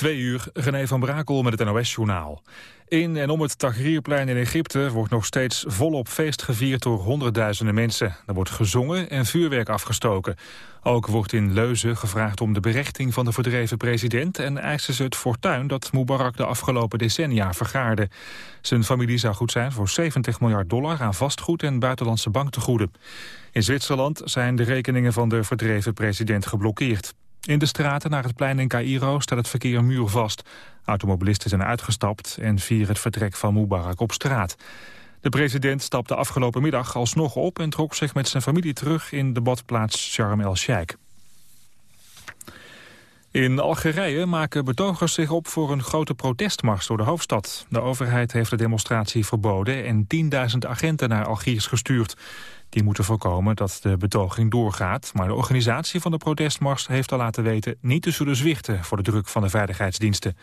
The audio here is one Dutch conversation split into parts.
Twee uur, René van Brakel met het NOS-journaal. In en om het Tahrirplein in Egypte wordt nog steeds volop feest gevierd door honderdduizenden mensen. Er wordt gezongen en vuurwerk afgestoken. Ook wordt in Leuzen gevraagd om de berechting van de verdreven president... en eisen ze het fortuin dat Mubarak de afgelopen decennia vergaarde. Zijn familie zou goed zijn voor 70 miljard dollar aan vastgoed en buitenlandse banktegoeden. In Zwitserland zijn de rekeningen van de verdreven president geblokkeerd. In de straten naar het plein in Cairo staat het verkeer muurvast. Automobilisten zijn uitgestapt en vieren het vertrek van Mubarak op straat. De president stapte afgelopen middag alsnog op... en trok zich met zijn familie terug in de badplaats Sharm el-Sheikh. In Algerije maken betogers zich op voor een grote protestmars door de hoofdstad. De overheid heeft de demonstratie verboden en 10.000 agenten naar Algiers gestuurd. Die moeten voorkomen dat de betoging doorgaat. Maar de organisatie van de protestmars heeft al laten weten... niet te zullen zwichten voor de druk van de veiligheidsdiensten.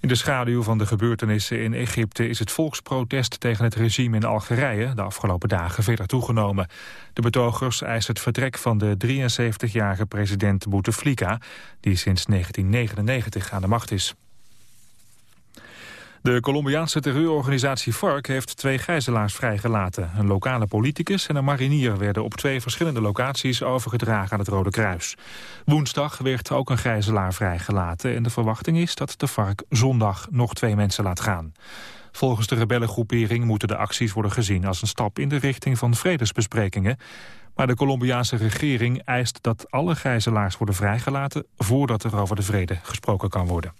In de schaduw van de gebeurtenissen in Egypte... is het volksprotest tegen het regime in Algerije... de afgelopen dagen verder toegenomen. De betogers eisen het vertrek van de 73-jarige president Bouteflika... die sinds 1999 aan de macht is. De Colombiaanse terreurorganisatie FARC heeft twee gijzelaars vrijgelaten. Een lokale politicus en een marinier werden op twee verschillende locaties overgedragen aan het Rode Kruis. Woensdag werd ook een gijzelaar vrijgelaten en de verwachting is dat de FARC zondag nog twee mensen laat gaan. Volgens de rebellengroepering moeten de acties worden gezien als een stap in de richting van vredesbesprekingen. Maar de Colombiaanse regering eist dat alle gijzelaars worden vrijgelaten voordat er over de vrede gesproken kan worden.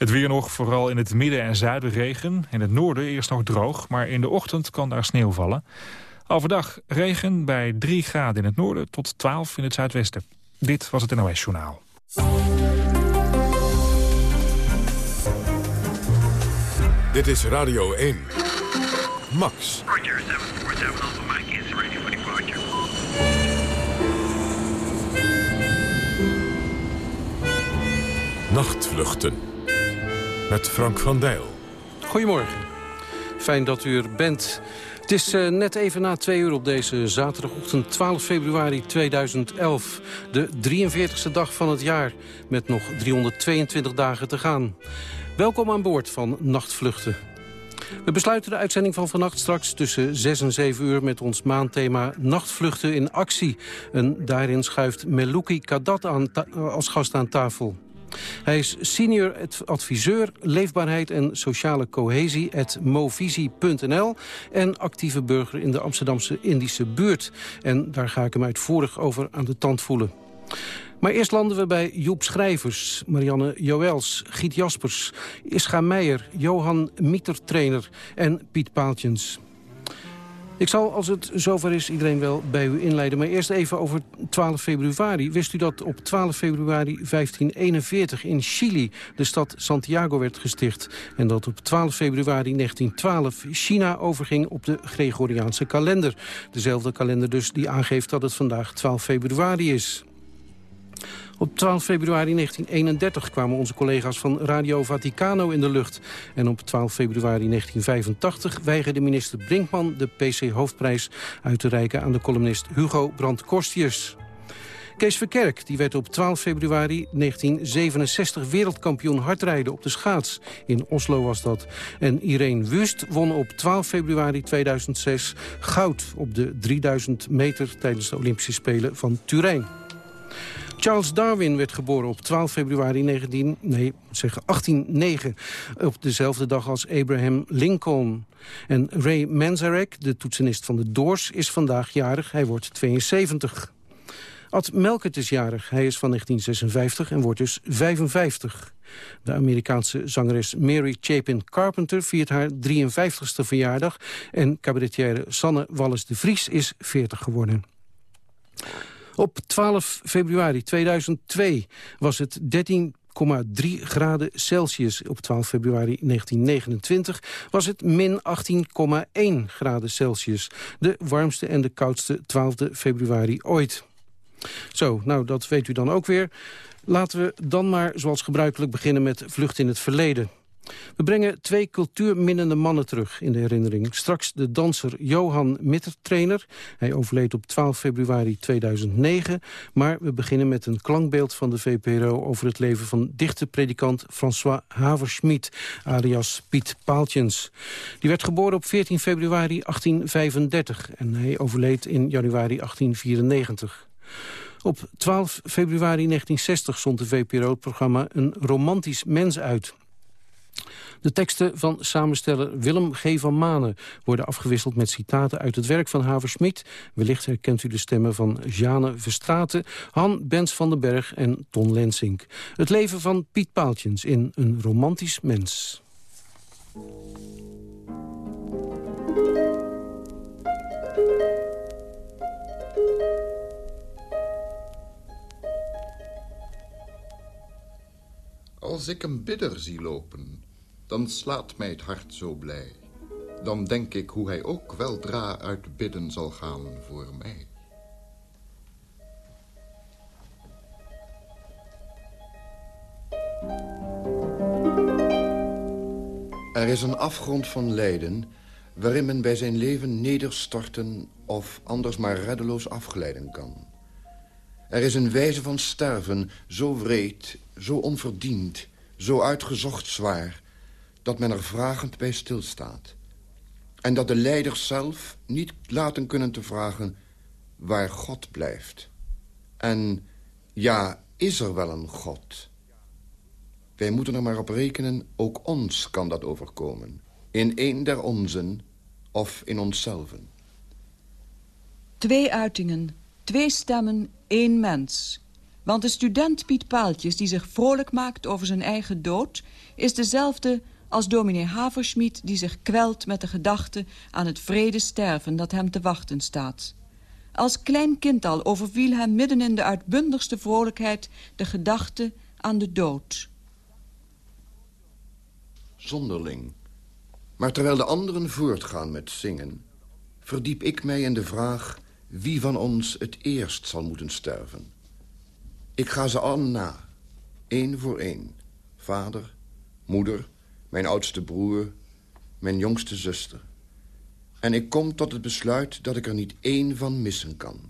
Het weer nog, vooral in het midden en zuiden regen. In het noorden eerst nog droog, maar in de ochtend kan daar sneeuw vallen. Overdag regen bij 3 graden in het noorden tot 12 in het zuidwesten. Dit was het NOS Journaal. Dit is Radio 1. Max. Nachtvluchten met Frank van Dijl. Goedemorgen. Fijn dat u er bent. Het is uh, net even na twee uur op deze zaterdagochtend 12 februari 2011. De 43ste dag van het jaar met nog 322 dagen te gaan. Welkom aan boord van Nachtvluchten. We besluiten de uitzending van vannacht straks tussen 6 en 7 uur... met ons maandthema Nachtvluchten in actie. En daarin schuift Meluki Kadat aan als gast aan tafel. Hij is senior adviseur leefbaarheid en sociale cohesie at movisie.nl en actieve burger in de Amsterdamse Indische buurt. En daar ga ik hem uitvoerig over aan de tand voelen. Maar eerst landen we bij Joep Schrijvers, Marianne Joels, Giet Jaspers, Ischa Meijer, Johan Mietertrainer en Piet Paaltjens. Ik zal, als het zover is, iedereen wel bij u inleiden. Maar eerst even over 12 februari. Wist u dat op 12 februari 1541 in Chili de stad Santiago werd gesticht? En dat op 12 februari 1912 China overging op de Gregoriaanse kalender. Dezelfde kalender dus die aangeeft dat het vandaag 12 februari is. Op 12 februari 1931 kwamen onze collega's van Radio Vaticano in de lucht. En op 12 februari 1985 weigerde minister Brinkman de PC-hoofdprijs uit te reiken aan de columnist Hugo Brandt-Korstius. Kees Verkerk die werd op 12 februari 1967 wereldkampioen hardrijden op de schaats. In Oslo was dat. En Irene Wust won op 12 februari 2006 goud op de 3000 meter tijdens de Olympische Spelen van Turijn. Charles Darwin werd geboren op 12 februari 19, nee, zeg 1809. Op dezelfde dag als Abraham Lincoln. En Ray Manzarek, de toetsenist van de Doors, is vandaag jarig. Hij wordt 72. Ad Melkert is jarig. Hij is van 1956 en wordt dus 55. De Amerikaanse zangeres Mary Chapin Carpenter viert haar 53ste verjaardag. En cabaretière Sanne Wallis de Vries is 40 geworden. Op 12 februari 2002 was het 13,3 graden Celsius. Op 12 februari 1929 was het min 18,1 graden Celsius. De warmste en de koudste 12 februari ooit. Zo, nou dat weet u dan ook weer. Laten we dan maar zoals gebruikelijk beginnen met Vlucht in het Verleden. We brengen twee cultuurminnende mannen terug in de herinnering. Straks de danser Johan Mittertrainer. Hij overleed op 12 februari 2009. Maar we beginnen met een klankbeeld van de VPRO... over het leven van dichte-predikant François Haverschmidt... alias Piet Paaltjens. Die werd geboren op 14 februari 1835... en hij overleed in januari 1894. Op 12 februari 1960 zond de VPRO het programma Een romantisch mens uit. De teksten van samensteller Willem G. van Manen worden afgewisseld met citaten uit het werk van Haversmit. Wellicht herkent u de stemmen van Jeanne Verstraten, Han Bens van den Berg en Ton Lensink. Het leven van Piet Paaltjens in Een romantisch mens. Als ik een bidder zie lopen, dan slaat mij het hart zo blij. Dan denk ik hoe hij ook weldra uit bidden zal gaan voor mij. Er is een afgrond van lijden waarin men bij zijn leven nederstorten of anders maar reddeloos afglijden kan. Er is een wijze van sterven zo wreed, zo onverdiend, zo uitgezocht zwaar... dat men er vragend bij stilstaat. En dat de leiders zelf niet laten kunnen te vragen waar God blijft. En ja, is er wel een God? Wij moeten er maar op rekenen, ook ons kan dat overkomen. In een der onzen of in onszelf. Twee uitingen, twee stemmen, één mens. Want de student Piet Paaltjes die zich vrolijk maakt over zijn eigen dood... is dezelfde als dominee Haverschmidt die zich kwelt met de gedachte... aan het vrede sterven dat hem te wachten staat. Als klein kind al overviel hem midden in de uitbundigste vrolijkheid... de gedachte aan de dood. Zonderling. Maar terwijl de anderen voortgaan met zingen... verdiep ik mij in de vraag wie van ons het eerst zal moeten sterven. Ik ga ze allen na, één voor één. Vader, moeder, mijn oudste broer, mijn jongste zuster. En ik kom tot het besluit dat ik er niet één van missen kan.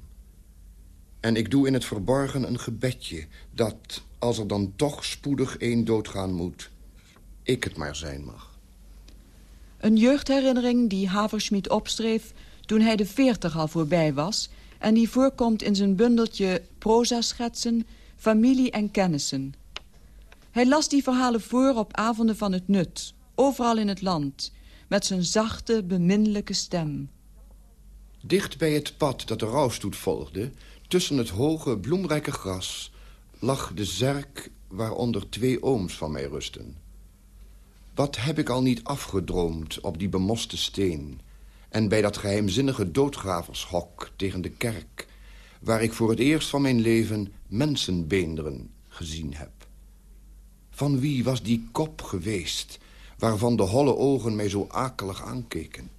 En ik doe in het verborgen een gebedje... dat, als er dan toch spoedig één doodgaan moet... ik het maar zijn mag. Een jeugdherinnering die Haverschmidt opstreef toen hij de veertig al voorbij was... en die voorkomt in zijn bundeltje proza-schetsen, familie en kennissen. Hij las die verhalen voor op avonden van het nut, overal in het land... met zijn zachte, beminnelijke stem. Dicht bij het pad dat de rouwstoet volgde... tussen het hoge, bloemrijke gras... lag de zerk waaronder twee ooms van mij rusten. Wat heb ik al niet afgedroomd op die bemoste steen en bij dat geheimzinnige doodgravershok tegen de kerk... waar ik voor het eerst van mijn leven mensenbeenderen gezien heb. Van wie was die kop geweest... waarvan de holle ogen mij zo akelig aankeken?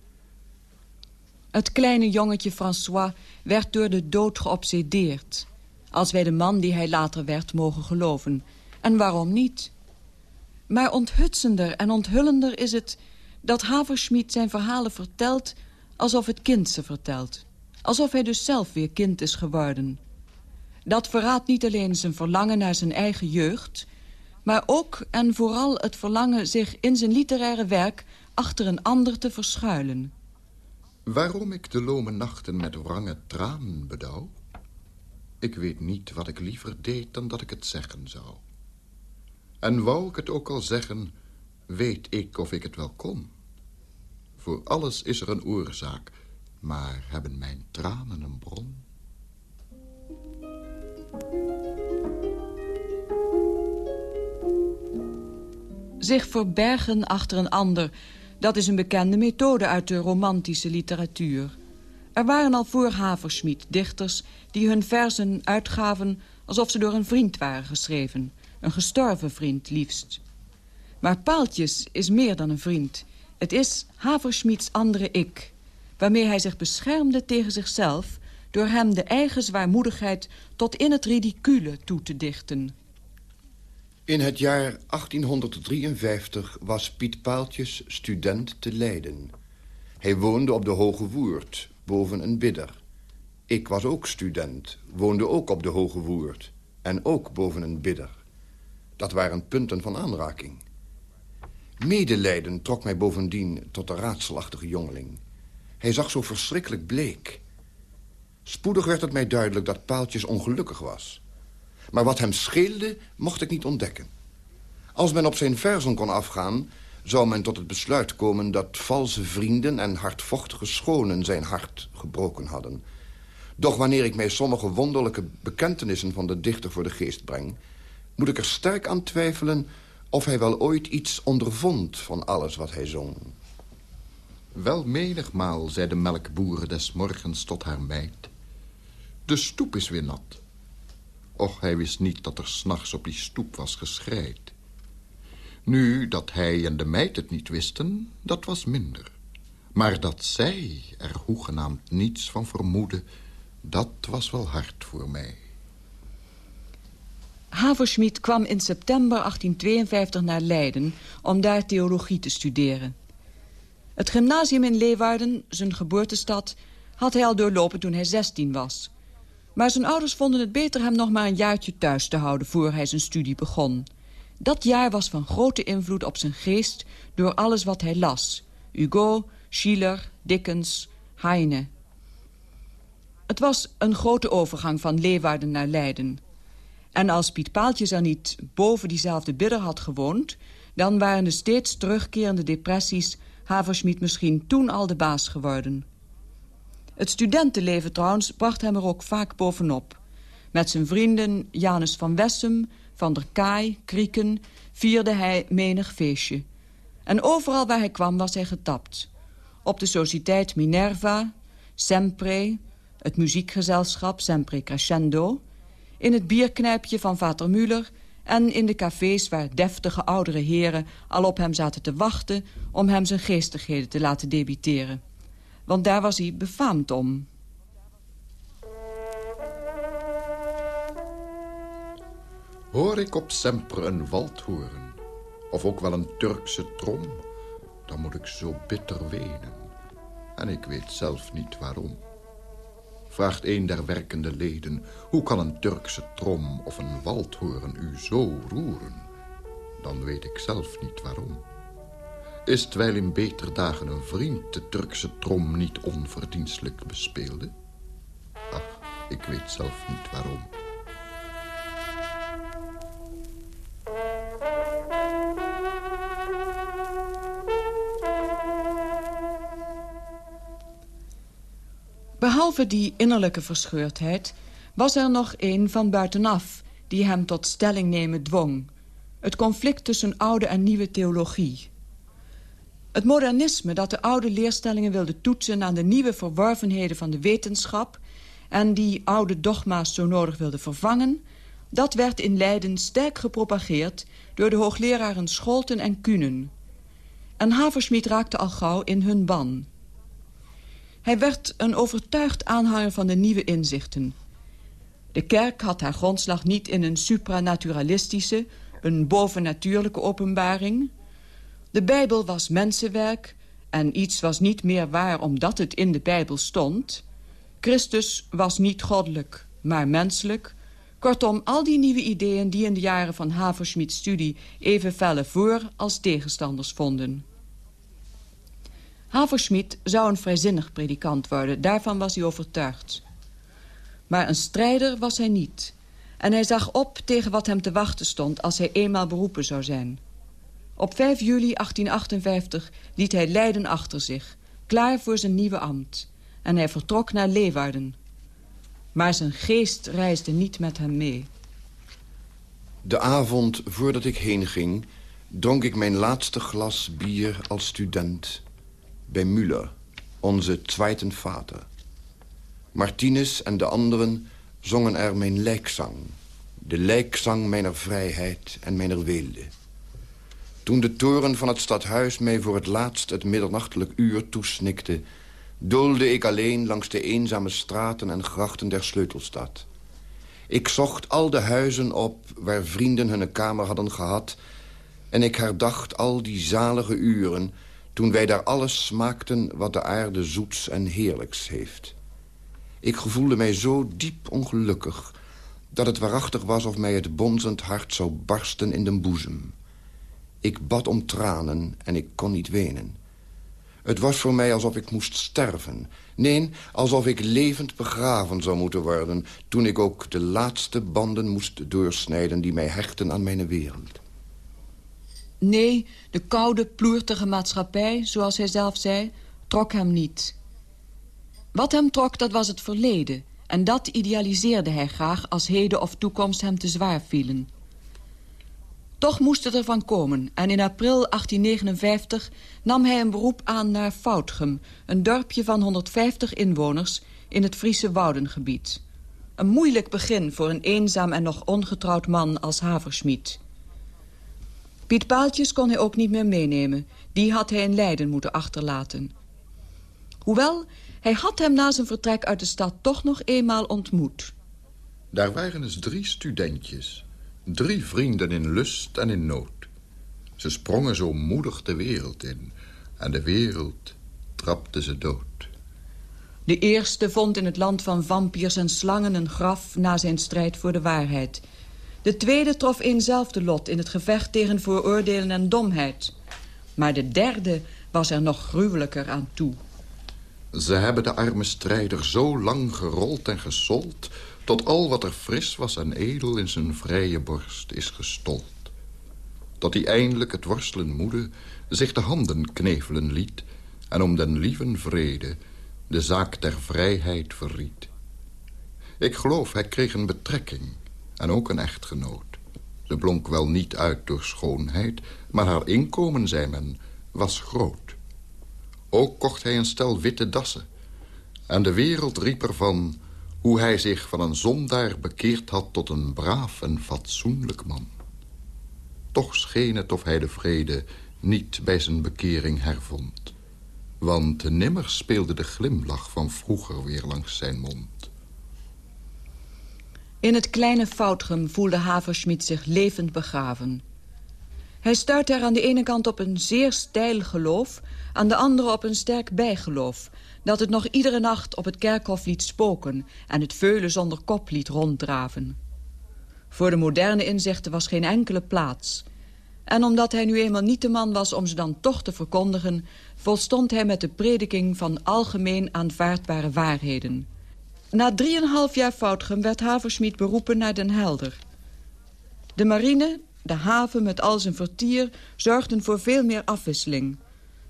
Het kleine jongetje François werd door de dood geobsedeerd... als wij de man die hij later werd mogen geloven. En waarom niet? Maar onthutsender en onthullender is het dat Haverschmidt zijn verhalen vertelt alsof het kind ze vertelt. Alsof hij dus zelf weer kind is geworden. Dat verraadt niet alleen zijn verlangen naar zijn eigen jeugd... maar ook en vooral het verlangen zich in zijn literaire werk... achter een ander te verschuilen. Waarom ik de lome nachten met wrange tranen bedouw? Ik weet niet wat ik liever deed dan dat ik het zeggen zou. En wou ik het ook al zeggen, weet ik of ik het wel kon. Voor alles is er een oorzaak, maar hebben mijn tranen een bron? Zich verbergen achter een ander, dat is een bekende methode uit de romantische literatuur. Er waren al voor Haverschmidt dichters die hun verzen uitgaven alsof ze door een vriend waren geschreven. Een gestorven vriend liefst. Maar Paaltjes is meer dan een vriend. Het is Haverschmieds andere ik, waarmee hij zich beschermde tegen zichzelf... door hem de eigen zwaarmoedigheid tot in het ridicule toe te dichten. In het jaar 1853 was Piet Paaltjes student te Leiden. Hij woonde op de Hoge Woerd, boven een bidder. Ik was ook student, woonde ook op de Hoge Woerd... en ook boven een bidder. Dat waren punten van aanraking. Medelijden trok mij bovendien tot de raadselachtige jongeling. Hij zag zo verschrikkelijk bleek. Spoedig werd het mij duidelijk dat Paaltjes ongelukkig was. Maar wat hem scheelde, mocht ik niet ontdekken. Als men op zijn verzen kon afgaan... zou men tot het besluit komen dat valse vrienden... en hardvochtige schonen zijn hart gebroken hadden. Doch wanneer ik mij sommige wonderlijke bekentenissen van de dichter voor de geest breng... moet ik er sterk aan twijfelen of hij wel ooit iets ondervond van alles wat hij zong. Wel menigmaal, zei de melkboer des morgens tot haar meid. De stoep is weer nat. Och, hij wist niet dat er s'nachts op die stoep was geschreid. Nu, dat hij en de meid het niet wisten, dat was minder. Maar dat zij er hoegenaamd niets van vermoedde... dat was wel hard voor mij. Haverschmidt kwam in september 1852 naar Leiden... om daar theologie te studeren. Het gymnasium in Leeuwarden, zijn geboortestad... had hij al doorlopen toen hij 16 was. Maar zijn ouders vonden het beter hem nog maar een jaartje thuis te houden... voor hij zijn studie begon. Dat jaar was van grote invloed op zijn geest... door alles wat hij las. Hugo, Schiller, Dickens, Heine. Het was een grote overgang van Leeuwarden naar Leiden... En als Piet Paaltjes er niet boven diezelfde bidder had gewoond... dan waren de steeds terugkerende depressies... Haverschmidt misschien toen al de baas geworden. Het studentenleven trouwens bracht hem er ook vaak bovenop. Met zijn vrienden Janus van Wessem, Van der Kaai, Krieken... vierde hij menig feestje. En overal waar hij kwam was hij getapt. Op de sociëteit Minerva, Sempre, het muziekgezelschap Sempre Crescendo in het bierknijpje van Vater Muller... en in de cafés waar deftige oudere heren al op hem zaten te wachten... om hem zijn geestigheden te laten debiteren. Want daar was hij befaamd om. Hoor ik op Semper een waldhoren, of ook wel een Turkse trom... dan moet ik zo bitter wenen. En ik weet zelf niet waarom vraagt een der werkende leden... hoe kan een Turkse trom of een waldhoren u zo roeren? Dan weet ik zelf niet waarom. Is terwijl in beter dagen een vriend de Turkse trom niet onverdienstelijk bespeelde? Ach, ik weet zelf niet waarom. Behalve die innerlijke verscheurdheid was er nog een van buitenaf... die hem tot stelling nemen dwong. Het conflict tussen oude en nieuwe theologie. Het modernisme dat de oude leerstellingen wilde toetsen... aan de nieuwe verworvenheden van de wetenschap... en die oude dogma's zo nodig wilde vervangen... dat werd in Leiden sterk gepropageerd... door de hoogleraren Scholten en Kunen. En Haversmiet raakte al gauw in hun ban... Hij werd een overtuigd aanhanger van de nieuwe inzichten. De kerk had haar grondslag niet in een supranaturalistische, een bovennatuurlijke openbaring. De Bijbel was mensenwerk en iets was niet meer waar omdat het in de Bijbel stond. Christus was niet goddelijk, maar menselijk. Kortom, al die nieuwe ideeën die in de jaren van Haverschmidts studie even felle voor als tegenstanders vonden. Haverschmidt zou een vrijzinnig predikant worden. Daarvan was hij overtuigd. Maar een strijder was hij niet. En hij zag op tegen wat hem te wachten stond... als hij eenmaal beroepen zou zijn. Op 5 juli 1858 liet hij Leiden achter zich... klaar voor zijn nieuwe ambt. En hij vertrok naar Leeuwarden. Maar zijn geest reisde niet met hem mee. De avond voordat ik heen ging... dronk ik mijn laatste glas bier als student bij Müller, onze tweiten vader. Martinez en de anderen zongen er mijn lijkzang. De lijkzang mijner vrijheid en mijner weelde. Toen de toren van het stadhuis mij voor het laatst het middernachtelijk uur toesnikte... doolde ik alleen langs de eenzame straten en grachten der sleutelstad. Ik zocht al de huizen op waar vrienden hun kamer hadden gehad... en ik herdacht al die zalige uren... toen wij daar alles smaakten wat de aarde zoets en heerlijks heeft. Ik gevoelde mij zo diep ongelukkig... dat het waarachtig was of mij het bonzend hart zou barsten in de boezem. Ik bad om tranen en ik kon niet wenen. Het was voor mij alsof ik moest sterven. Nee, alsof ik levend begraven zou moeten worden... toen ik ook de laatste banden moest doorsnijden... die mij hechten aan mijn wereld. Nee, de koude, ploertige maatschappij, zoals hij zelf zei... trok hem niet. Wat hem trok, dat was het verleden... en dat idealiseerde hij graag als heden of toekomst hem te zwaar vielen... Toch moest het ervan komen en in april 1859 nam hij een beroep aan naar Foutgem... een dorpje van 150 inwoners in het Friese Woudengebied. Een moeilijk begin voor een eenzaam en nog ongetrouwd man als Haversmiet. Piet Paaltjes kon hij ook niet meer meenemen. Die had hij in Leiden moeten achterlaten. Hoewel, hij had hem na zijn vertrek uit de stad toch nog eenmaal ontmoet. Daar waren eens drie studentjes... Drie vrienden in lust en in nood. Ze sprongen zo moedig de wereld in. En de wereld trapte ze dood. De eerste vond in het land van vampiers en slangen een graf... na zijn strijd voor de waarheid. De tweede trof eenzelfde lot in het gevecht tegen vooroordelen en domheid. Maar de derde was er nog gruwelijker aan toe. Ze hebben de arme strijder zo lang gerold en gesold tot al wat er fris was en edel in zijn vrije borst is gestold. Tot hij eindelijk het worstelen moede zich de handen knevelen liet... en om den lieven vrede de zaak der vrijheid verriet. Ik geloof, hij kreeg een betrekking en ook een echtgenoot. Ze blonk wel niet uit door schoonheid... maar haar inkomen, zei men, was groot. Ook kocht hij een stel witte dassen... en de wereld riep ervan hoe hij zich van een zondaar bekeerd had tot een braaf en fatsoenlijk man. Toch scheen het of hij de vrede niet bij zijn bekering hervond. Want nimmer speelde de glimlach van vroeger weer langs zijn mond. In het kleine Foutgem voelde Haverschmidt zich levend begraven. Hij stuitte er aan de ene kant op een zeer stijl geloof... aan de andere op een sterk bijgeloof dat het nog iedere nacht op het kerkhof liet spoken... en het veulen zonder kop liet ronddraven. Voor de moderne inzichten was geen enkele plaats. En omdat hij nu eenmaal niet de man was om ze dan toch te verkondigen... volstond hij met de prediking van algemeen aanvaardbare waarheden. Na drieënhalf jaar Foutgem werd Haversmiet beroepen naar Den Helder. De marine, de haven met al zijn vertier... zorgden voor veel meer afwisseling.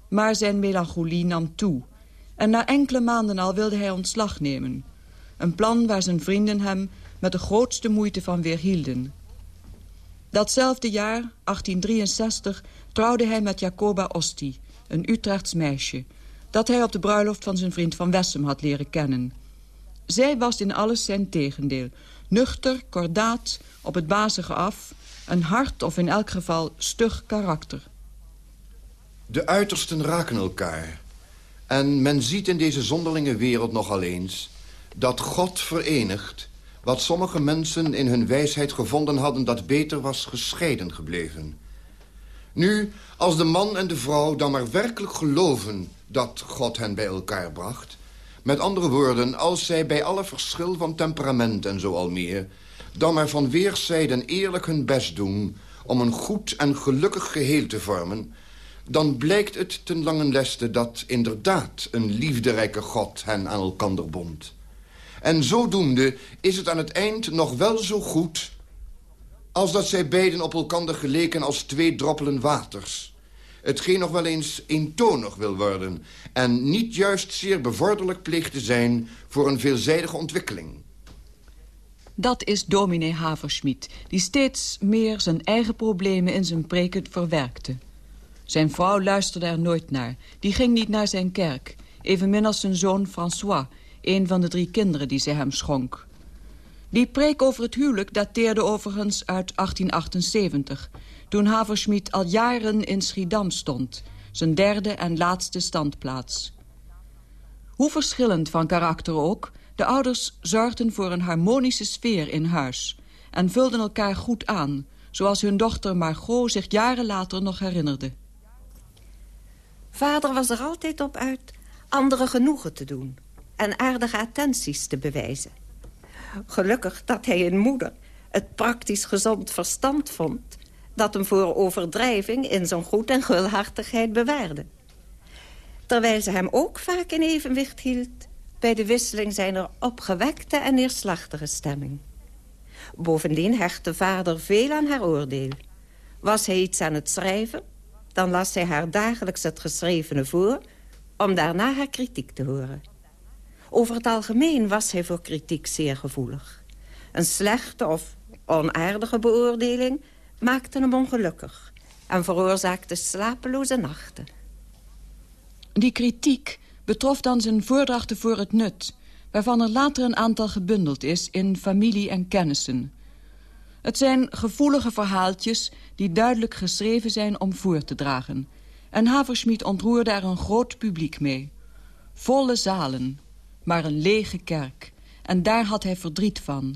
Maar zijn melancholie nam toe en na enkele maanden al wilde hij ontslag nemen. Een plan waar zijn vrienden hem met de grootste moeite van weerhielden. Datzelfde jaar, 1863, trouwde hij met Jacoba Osti, een Utrechts meisje... dat hij op de bruiloft van zijn vriend Van Wessem had leren kennen. Zij was in alles zijn tegendeel. Nuchter, kordaat, op het bazige af... een hard of in elk geval stug karakter. De uitersten raken elkaar. En men ziet in deze zonderlinge wereld nogal eens... dat God verenigt wat sommige mensen in hun wijsheid gevonden hadden... dat beter was gescheiden gebleven. Nu, als de man en de vrouw dan maar werkelijk geloven... dat God hen bij elkaar bracht... met andere woorden, als zij bij alle verschil van temperament en zo al meer... dan maar van weerszijden eerlijk hun best doen... om een goed en gelukkig geheel te vormen dan blijkt het ten langen leste dat inderdaad een liefderijke God hen aan elkander bond. En zodoende is het aan het eind nog wel zo goed... als dat zij beiden op elkander geleken als twee droppelen waters. Hetgeen nog wel eens eentonig wil worden... en niet juist zeer bevorderlijk pleegt te zijn voor een veelzijdige ontwikkeling. Dat is dominee Haverschmidt, die steeds meer zijn eigen problemen in zijn preken verwerkte. Zijn vrouw luisterde er nooit naar. Die ging niet naar zijn kerk. Evenmin als zijn zoon François, een van de drie kinderen die ze hem schonk. Die preek over het huwelijk dateerde overigens uit 1878... toen Haverschmidt al jaren in Schiedam stond... zijn derde en laatste standplaats. Hoe verschillend van karakter ook... De ouders zorgden voor een harmonische sfeer in huis... en vulden elkaar goed aan, zoals hun dochter Margot zich jaren later nog herinnerde. Vader was er altijd op uit anderen genoegen te doen... en aardige attenties te bewijzen. Gelukkig dat hij in moeder het praktisch gezond verstand vond... dat hem voor overdrijving in zijn goed en gulhartigheid bewaarde. Terwijl ze hem ook vaak in evenwicht hield... bij de wisseling zijner opgewekte en neerslachtige stemming. Bovendien hechtte vader veel aan haar oordeel. Was hij iets aan het schrijven, dan las hij haar dagelijks het geschrevene voor... om daarna haar kritiek te horen. Over het algemeen was hij voor kritiek zeer gevoelig. Een slechte of onaardige beoordeling maakte hem ongelukkig... en veroorzaakte slapeloze nachten. Die kritiek betrof dan zijn voordrachten voor het nut... waarvan er later een aantal gebundeld is in familie en kennissen. Het zijn gevoelige verhaaltjes die duidelijk geschreven zijn om voor te dragen. En Haversmiet ontroerde er een groot publiek mee. Volle zalen, maar een lege kerk. En daar had hij verdriet van.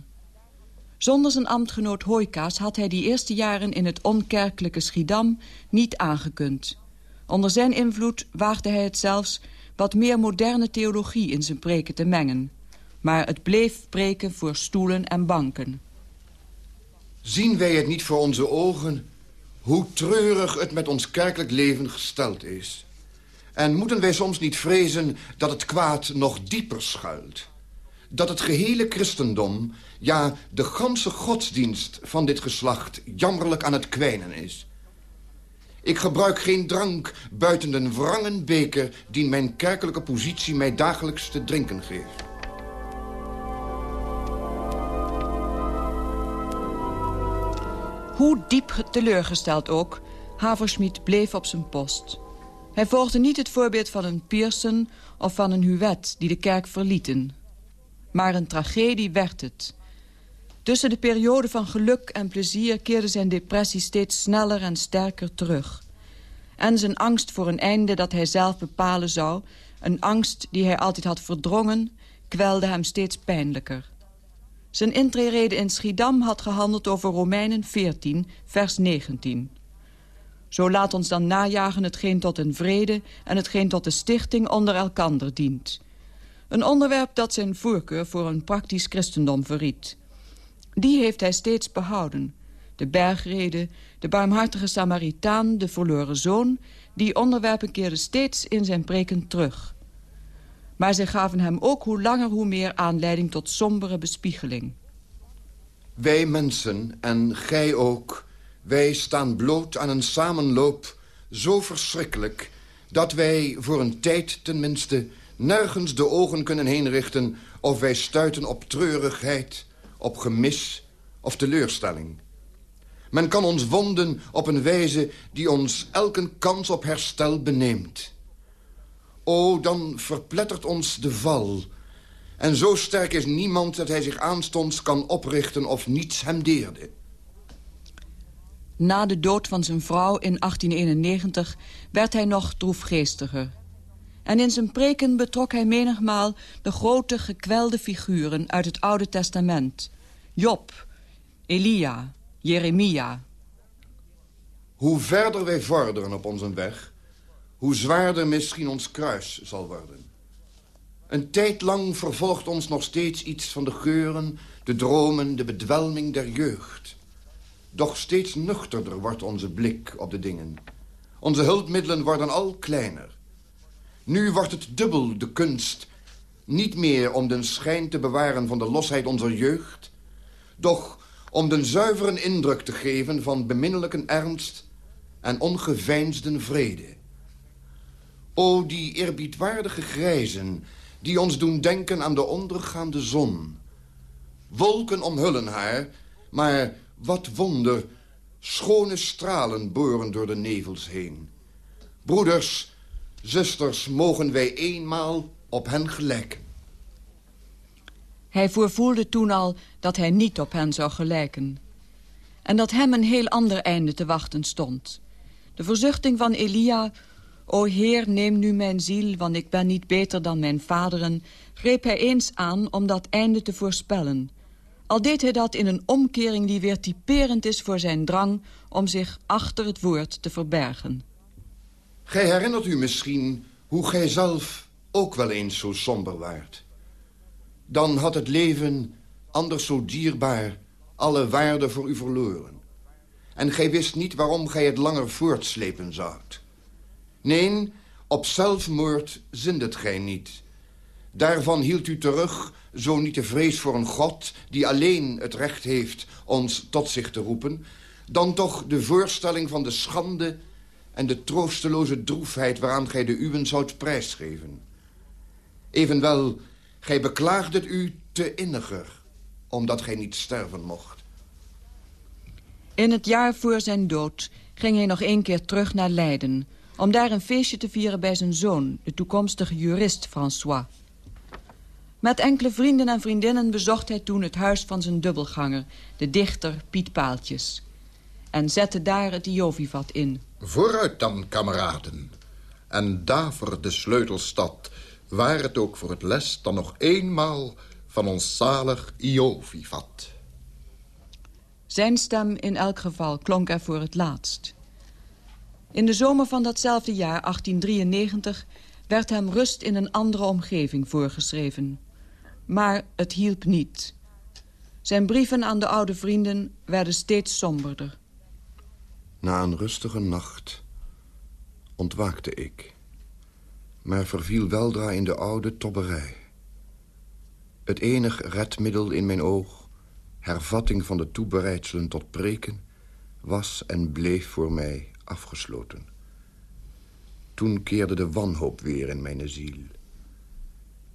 Zonder zijn ambtgenoot Hoijkaas had hij die eerste jaren in het onkerkelijke Schiedam niet aangekund. Onder zijn invloed waagde hij het zelfs wat meer moderne theologie in zijn preken te mengen. Maar het bleef preken voor stoelen en banken. Zien wij het niet voor onze ogen hoe treurig het met ons kerkelijk leven gesteld is? En moeten wij soms niet vrezen dat het kwaad nog dieper schuilt? Dat het gehele christendom, ja, de ganse godsdienst van dit geslacht... jammerlijk aan het kwijnen is? Ik gebruik geen drank buiten den wrangen beker... die mijn kerkelijke positie mij dagelijks te drinken geeft. Hoe diep teleurgesteld ook, Haversmiet bleef op zijn post. Hij volgde niet het voorbeeld van een Pearson of van een Huet die de kerk verlieten. Maar een tragedie werd het. Tussen de periode van geluk en plezier keerde zijn depressie steeds sneller en sterker terug. En zijn angst voor een einde dat hij zelf bepalen zou... een angst die hij altijd had verdrongen, kwelde hem steeds pijnlijker. Zijn intrerede in Schiedam had gehandeld over Romeinen 14, vers 19. Zo laat ons dan najagen hetgeen tot een vrede... en hetgeen tot de stichting onder elkander dient. Een onderwerp dat zijn voorkeur voor een praktisch christendom verriet. Die heeft hij steeds behouden. De bergrede, de barmhartige Samaritaan, de verloren zoon... die onderwerpen keerden steeds in zijn preken terug. Maar zij gaven hem ook hoe langer hoe meer aanleiding tot sombere bespiegeling. Wij mensen, en gij ook, wij staan bloot aan een samenloop zo verschrikkelijk... dat wij voor een tijd tenminste nergens de ogen kunnen heenrichten... of wij stuiten op treurigheid, op gemis of teleurstelling. Men kan ons wonden op een wijze die ons elke kans op herstel beneemt. O, dan verplettert ons de val. En zo sterk is niemand dat hij zich aanstonds kan oprichten of niets hem deerde. Na de dood van zijn vrouw in 1891 werd hij nog droefgeestiger. En in zijn preken betrok hij menigmaal de grote gekwelde figuren uit het Oude Testament. Job, Elia, Jeremia. Hoe verder wij vorderen op onze weg hoe zwaarder misschien ons kruis zal worden. Een tijd lang vervolgt ons nog steeds iets van de geuren, de dromen, de bedwelming der jeugd. Doch steeds nuchterder wordt onze blik op de dingen. Onze hulpmiddelen worden al kleiner. Nu wordt het dubbel de kunst, niet meer om den schijn te bewaren van de losheid onze jeugd, doch om den zuiveren indruk te geven van beminnelijke ernst en ongeveinsden vrede. O, die eerbiedwaardige grijzen, die ons doen denken aan de ondergaande zon. Wolken omhullen haar, maar wat wonder, schone stralen boren door de nevels heen. Broeders, zusters, mogen wij eenmaal op hen gelijken. Hij voorvoelde toen al dat hij niet op hen zou gelijken. En dat hem een heel ander einde te wachten stond. De verzuchting van Elia O Heer, neem nu mijn ziel, want ik ben niet beter dan mijn vaderen, greep hij eens aan om dat einde te voorspellen. Al deed hij dat in een omkering die weer typerend is voor zijn drang om zich achter het woord te verbergen. Gij herinnert u misschien hoe gij zelf ook wel eens zo somber waart. Dan had het leven, anders zo dierbaar, alle waarde voor u verloren. En gij wist niet waarom gij het langer voortslepen zoudt. Nee, op zelfmoord zindet gij niet. Daarvan hield u terug, zo niet de vrees voor een God... die alleen het recht heeft ons tot zich te roepen... dan toch de voorstelling van de schande en de troosteloze droefheid... waaraan gij de uwen zoudt prijsgeven. Evenwel, gij beklaagdet u te inniger, omdat gij niet sterven mocht. In het jaar voor zijn dood ging hij nog één keer terug naar Leiden... om daar een feestje te vieren bij zijn zoon, de toekomstige jurist François. Met enkele vrienden en vriendinnen bezocht hij toen het huis van zijn dubbelganger... de dichter Piet Paaltjes. En zette daar het Iovivat in. Vooruit dan, kameraden. En daver de sleutelstad... waar het ook voor het les dan nog eenmaal... van ons zalig Iovivat. Zijn stem in elk geval klonk er voor het laatst. In de zomer van datzelfde jaar, 1893... werd hem rust in een andere omgeving voorgeschreven. Maar het hielp niet. Zijn brieven aan de oude vrienden werden steeds somberder. Na een rustige nacht ontwaakte ik... maar verviel weldra in de oude tobberij. Het enig redmiddel in mijn oog... hervatting van de toebereidselen tot preken... was en bleef voor mij afgesloten. Toen keerde de wanhoop weer in mijn ziel...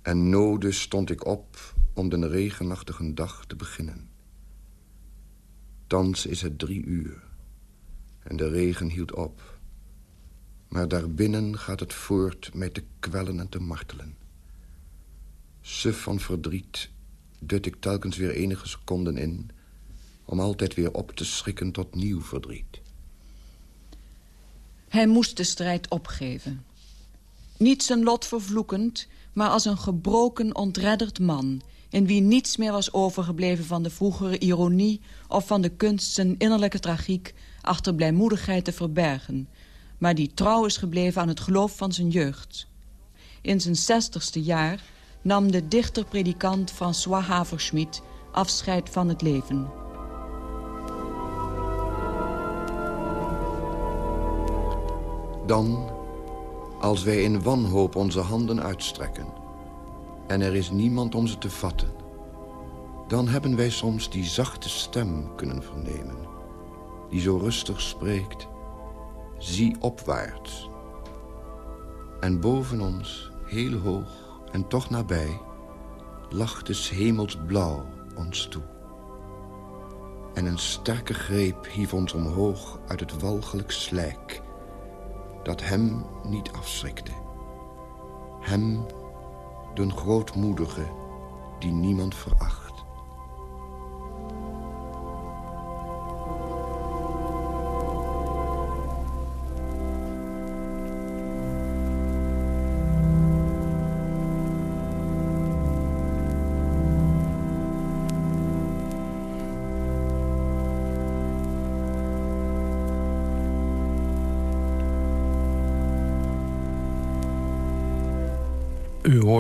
En node stond ik op om den regenachtige dag te beginnen. Thans is het drie uur en de regen hield op. Maar daarbinnen gaat het voort mij te kwellen en te martelen. Suf van verdriet dut ik telkens weer enige seconden in... om altijd weer op te schrikken tot nieuw verdriet. Hij moest de strijd opgeven. Niet zijn lot vervloekend, maar als een gebroken, ontredderd man... in wie niets meer was overgebleven van de vroegere ironie... of van de kunst zijn innerlijke tragiek achter blijmoedigheid te verbergen... maar die trouw is gebleven aan het geloof van zijn jeugd. In zijn zestigste jaar nam de dichter-predikant François Haverschmidt afscheid van het leven. Dan als wij in wanhoop onze handen uitstrekken... en er is niemand om ze te vatten... dan hebben wij soms die zachte stem kunnen vernemen... die zo rustig spreekt, zie opwaarts. En boven ons, heel hoog en toch nabij... lacht de hemels blauw ons toe. En een sterke greep hief ons omhoog uit het walgelijk slijk dat hem niet afschrikte. Hem, de grootmoedige, die niemand veracht.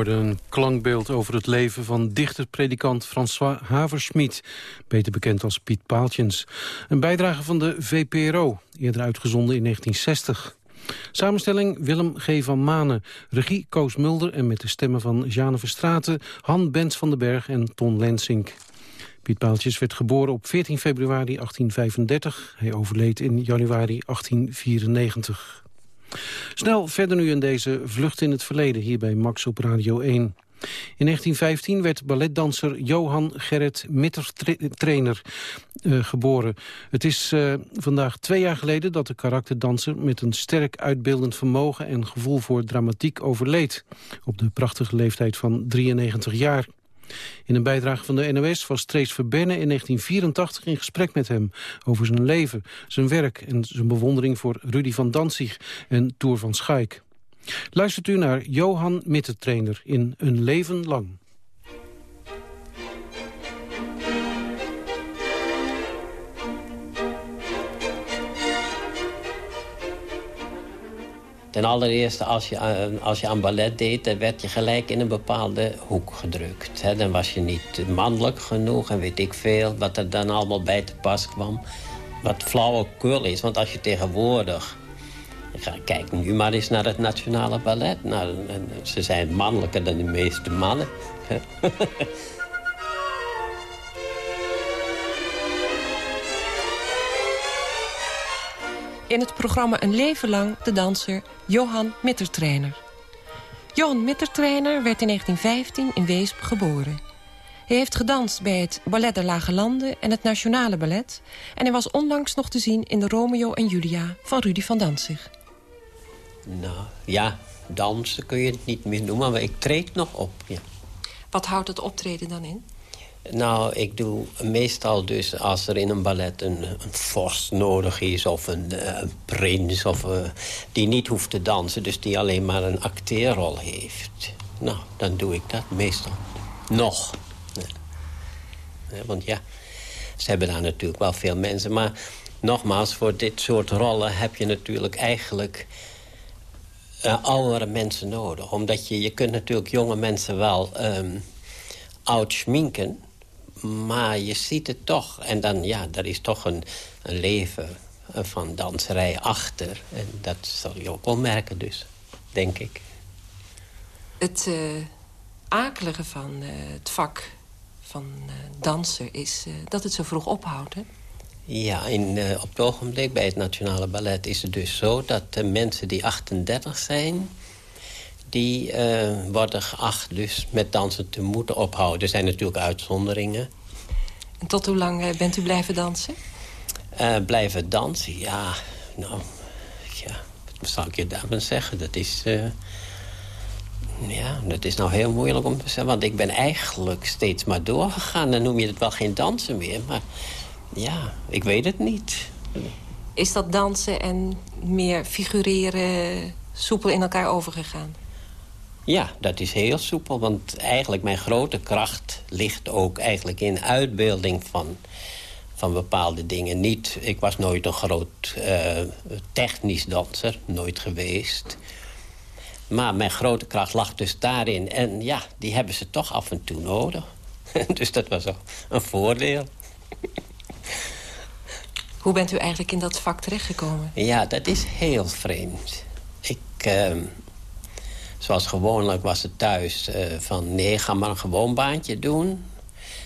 Een klankbeeld over het leven van dichter-predikant François Haverschmidt, beter bekend als Piet Paaltjens. Een bijdrage van de VPRO, eerder uitgezonden in 1960. Samenstelling Willem G. van Manen, regie Koos Mulder... en met de stemmen van Jeanne Verstraten, Han Bens van den Berg en Ton Lensink. Piet Paaltjes werd geboren op 14 februari 1835. Hij overleed in januari 1894. Snel verder nu in deze vlucht in het verleden, hier bij Max op Radio 1. In 1915 werd balletdanser Johan Gerrit Mitter trainer uh, geboren. Het is uh, vandaag twee jaar geleden dat de karakterdanser... met een sterk uitbeeldend vermogen en gevoel voor dramatiek overleed. Op de prachtige leeftijd van 93 jaar. In een bijdrage van de NOS was Trees Verbenne in 1984 in gesprek met hem... over zijn leven, zijn werk en zijn bewondering voor Rudy van Danzig en Tour van Schaik. Luistert u naar Johan Mittertrainer in Een Leven Lang. Ten allereerste, als je, eh, als je aan ballet deed... werd je gelijk in een bepaalde hoek gedrukt. Dan was je niet mannelijk genoeg en weet ik veel... wat er dan allemaal bij te pas kwam. Wat flauwekul is, want als je tegenwoordig... Kijk nu maar eens naar het Nationale Ballet. Nou, ze zijn mannelijker dan de meeste mannen. in het programma Een Leven Lang de danser Johan Mittertrainer. Johan Mittertrainer werd in 1915 in Weesp geboren. Hij heeft gedanst bij het Ballet der Lage Landen en het Nationale Ballet... en hij was onlangs nog te zien in de Romeo en Julia van Rudy van Danzig. Nou, ja, dansen kun je het niet meer noemen, maar ik treed nog op, ja. Wat houdt het optreden dan in? Nou, ik doe meestal dus als er in een ballet een, een vorst nodig is... of een, eh, een prins, of, uh, die niet hoeft te dansen... dus die alleen maar een acteerrol heeft. Nou, dan doe ik dat meestal. Nog. Ja, want ja, ze hebben daar natuurlijk wel veel mensen. Maar nogmaals, voor dit soort rollen heb je natuurlijk eigenlijk... Uh, oudere mensen nodig. Omdat je, je kunt natuurlijk jonge mensen wel um, oud schminken... Maar je ziet het toch. En dan, ja, er is toch een, een leven van danserij achter. En dat zal je ook wel merken dus, denk ik. Het uh, akelige van uh, het vak van uh, danser is dat het zo vroeg ophoudt, hè? Ja, in, op het ogenblik bij het Nationale Ballet is het dus zo... dat de mensen die 38 zijn, die uh, worden geacht dus met dansen te moeten ophouden. Er zijn natuurlijk uitzonderingen. En tot hoe lang eh, bent u blijven dansen? Uh, blijven dansen, ja. Nou, ja, wat zal ik je daarvan zeggen? Dat is... Uh, ja, dat is nou heel moeilijk om te zeggen. Want ik ben eigenlijk steeds maar doorgegaan. Dan noem je het wel geen dansen meer. Maar ja, ik weet het niet. Is dat dansen en meer figureren soepel in elkaar overgegaan? Ja, dat is heel soepel, want eigenlijk mijn grote kracht ligt ook eigenlijk in uitbeelding van, van bepaalde dingen. Niet, ik was nooit een groot uh, technisch danser, nooit geweest. Maar mijn grote kracht lag dus daarin. En ja, die hebben ze toch af en toe nodig. dus dat was ook een voordeel. Hoe bent u eigenlijk in dat vak terechtgekomen? Ja, dat is heel vreemd. Ik... Uh, Zoals gewoonlijk was het thuis uh, van... nee, ga maar een gewoon baantje doen.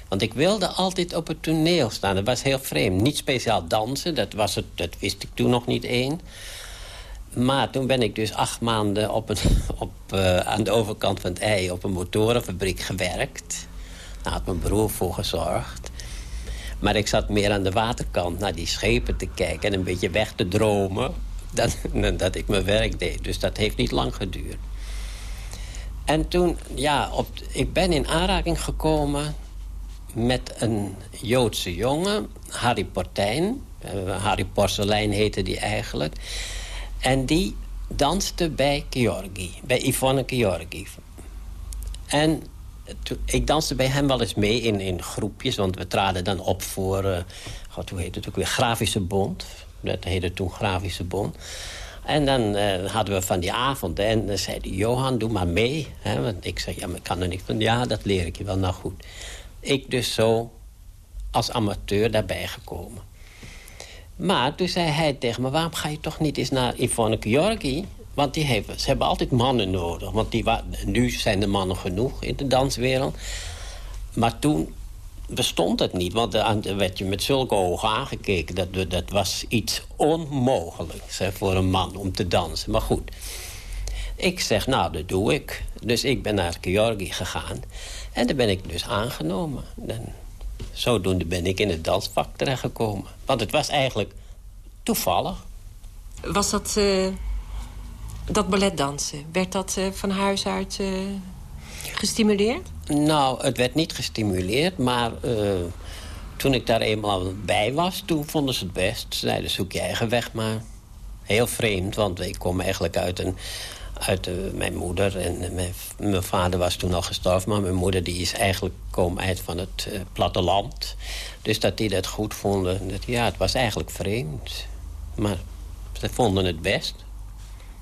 Want ik wilde altijd op het toneel staan. Dat was heel vreemd. Niet speciaal dansen, dat, was het, dat wist ik toen nog niet één. Maar toen ben ik dus acht maanden op een, op, uh, aan de overkant van het ei... op een motorenfabriek gewerkt. Daar had mijn broer voor gezorgd. Maar ik zat meer aan de waterkant naar die schepen te kijken... en een beetje weg te dromen dan, dat ik mijn werk deed. Dus dat heeft niet lang geduurd. En toen, ja, op, ik ben in aanraking gekomen met een Joodse jongen, Harry Portijn. Uh, Harry Porselein heette die eigenlijk. En die danste bij Georgi, bij Yvonne Georgi. En ik danste bij hem wel eens mee in, in groepjes... want we traden dan op voor, uh, God, hoe heet het ook weer, Grafische Bond. Dat heette toen Grafische Bond. En dan uh, hadden we van die avond en dan zei hij, Johan, doe maar mee. Want ik zei, ja, maar ik kan er niks van. Ja, dat leer ik je wel. Nou goed. Ik dus zo als amateur daarbij gekomen. Maar toen zei hij tegen me, waarom ga je toch niet eens naar Yvonne Georgi? Want die heeft, ze hebben altijd mannen nodig. Want die, nu zijn de mannen genoeg in de danswereld. Maar toen bestond het niet. Want dan werd je met zulke ogen aangekeken. Dat, dat was iets onmogelijks hè, voor een man om te dansen. Maar goed, ik zeg, nou, dat doe ik. Dus ik ben naar Georgi gegaan. En daar ben ik dus aangenomen. En zodoende ben ik in het dansvak terechtgekomen. Want het was eigenlijk toevallig. Was dat, uh, dat balletdansen? Werd dat uh, van huis uit... Uh Gestimuleerd? Nou, het werd niet gestimuleerd, maar uh, toen ik daar eenmaal bij was... toen vonden ze het best. Ze zeiden, zoek je eigen weg maar. Heel vreemd, want ik kom eigenlijk uit een uit uh, mijn moeder. En mijn, mijn, vader was toen al gestorven, maar mijn moeder die is eigenlijk komen uit van het uh, platteland. Dus dat die dat goed vonden, dat, ja, het was eigenlijk vreemd. Maar ze vonden het best.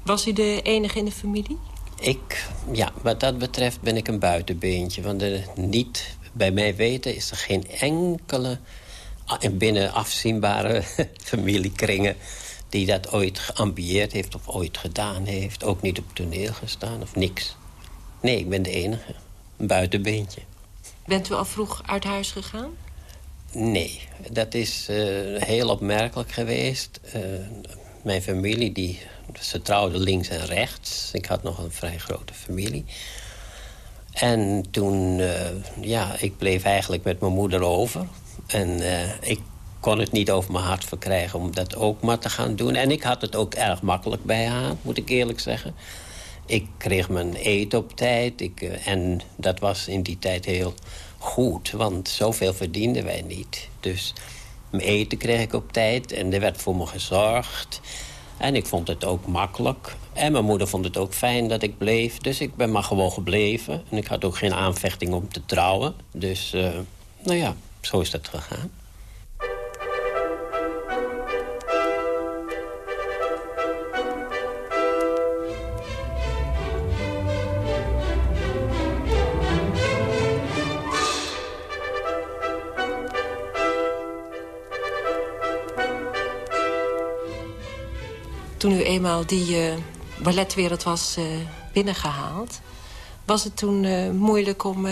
Was u de enige in de familie? Ik, ja, wat dat betreft ben ik een buitenbeentje. Want er, niet, bij mij weten is er geen enkele binnen afzienbare familiekringen die dat ooit geambieerd heeft of ooit gedaan heeft. Ook niet op toneel gestaan of niks. Nee, ik ben de enige. Een buitenbeentje. Bent u al vroeg uit huis gegaan? Nee, dat is uh, heel opmerkelijk geweest. Uh, mijn familie, die, ze trouwden links en rechts. Ik had nog een vrij grote familie. En toen, uh, ja, ik bleef eigenlijk met mijn moeder over. En ik kon het niet over mijn hart verkrijgen om dat ook maar te gaan doen. En ik had het ook erg makkelijk bij haar, moet ik eerlijk zeggen. Ik kreeg mijn eten op tijd. Ik, uh, en dat was in die tijd heel goed, want zoveel verdienden wij niet. Dus mijn eten kreeg ik op tijd en er werd voor me gezorgd. En ik vond het ook makkelijk. En mijn moeder vond het ook fijn dat ik bleef. Dus ik ben maar gewoon gebleven. En ik had ook geen aanvechting om te trouwen. Dus, uh, nou ja, zo is dat gegaan. Die uh, balletwereld was uh, binnengehaald... was het toen uh, moeilijk om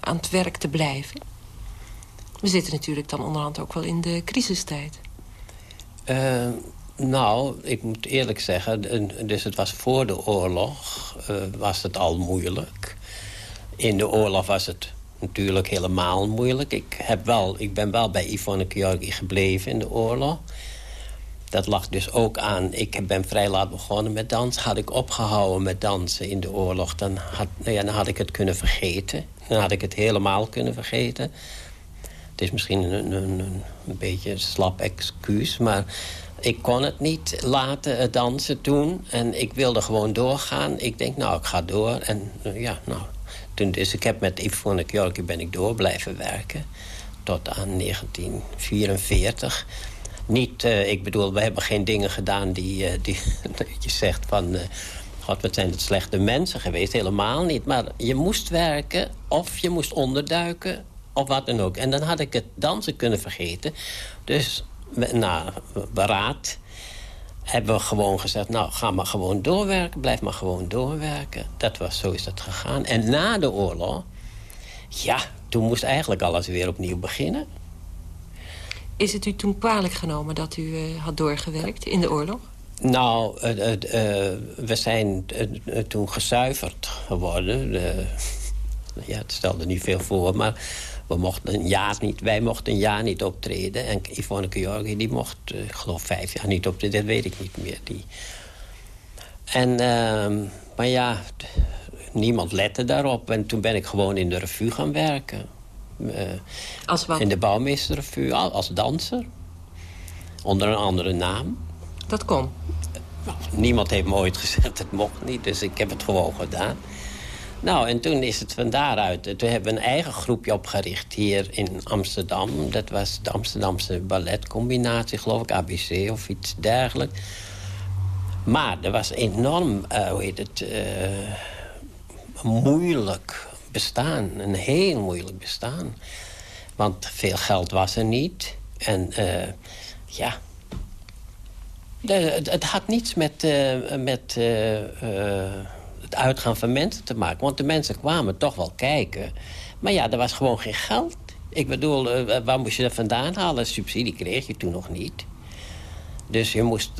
aan het werk te blijven? We zitten natuurlijk dan onderhand ook wel in de crisistijd. nou, ik moet eerlijk zeggen, dus het was voor de oorlog was het al moeilijk. In de oorlog was het natuurlijk helemaal moeilijk. Ik, heb wel, ik ben wel bij Yvonne Kjörgi gebleven in de oorlog dat lag dus ook aan... Ik ben vrij laat begonnen met dansen. Had ik opgehouden met dansen in de oorlog... dan had, nou ja, dan had ik het kunnen vergeten. Dan had ik het helemaal kunnen vergeten. Het is misschien een, een, een, beetje een slap excuus... maar ik kon het niet laten het dansen toen. En ik wilde gewoon doorgaan. Ik denk, nou, ik ga door. En ja, nou... Toen, dus ik heb met Yvonne Kjorki ben ik door blijven werken. Tot aan 1944 niet, uh, ik bedoel, we hebben geen dingen gedaan die, uh, die je zegt van... Uh, God, wat zijn het slechte mensen geweest? Helemaal niet. Maar je moest werken of je moest onderduiken of wat dan ook. En dan had ik het dansen kunnen vergeten. Dus na beraad hebben we gewoon gezegd... nou, ga maar gewoon doorwerken, blijf maar gewoon doorwerken. Dat was, zo is dat gegaan. En na de oorlog, ja, toen moest eigenlijk alles weer opnieuw beginnen. Is het u toen kwalijk genomen dat u uh, had doorgewerkt in de oorlog? Nou, uh, uh, we zijn toen gezuiverd geworden. ja, het stelde niet veel voor, maar we mochten een jaar niet, wij mochten een jaar niet optreden. En Yvonne Georgi, die mocht, ik geloof, vijf jaar niet optreden. Dat weet ik niet meer. Die. En, ehm, maar ja, niemand lette daarop. En toen ben ik gewoon in de revue gaan werken. Uh, als wat? In de Bouwmeesterrevue, als danser. Onder een andere naam. Dat kon? Niemand heeft me ooit gezegd, het mocht niet. Dus ik heb het gewoon gedaan. Nou, en toen is het van daaruit... Toen hebben we een eigen groepje opgericht hier in Amsterdam. Dat was de Amsterdamse balletcombinatie, geloof ik, ABC of iets dergelijks. Maar er was enorm, uh, hoe heet het, uh, moeilijk bestaan. Een heel moeilijk bestaan. Want veel geld was er niet. En uh, ja... Het, het, had niets met, uh, met uh, het uitgaan van mensen te maken. Want de mensen kwamen toch wel kijken. Maar ja, er was gewoon geen geld. Ik bedoel, waar moest je dat vandaan halen? Subsidie kreeg je toen nog niet. Dus je moest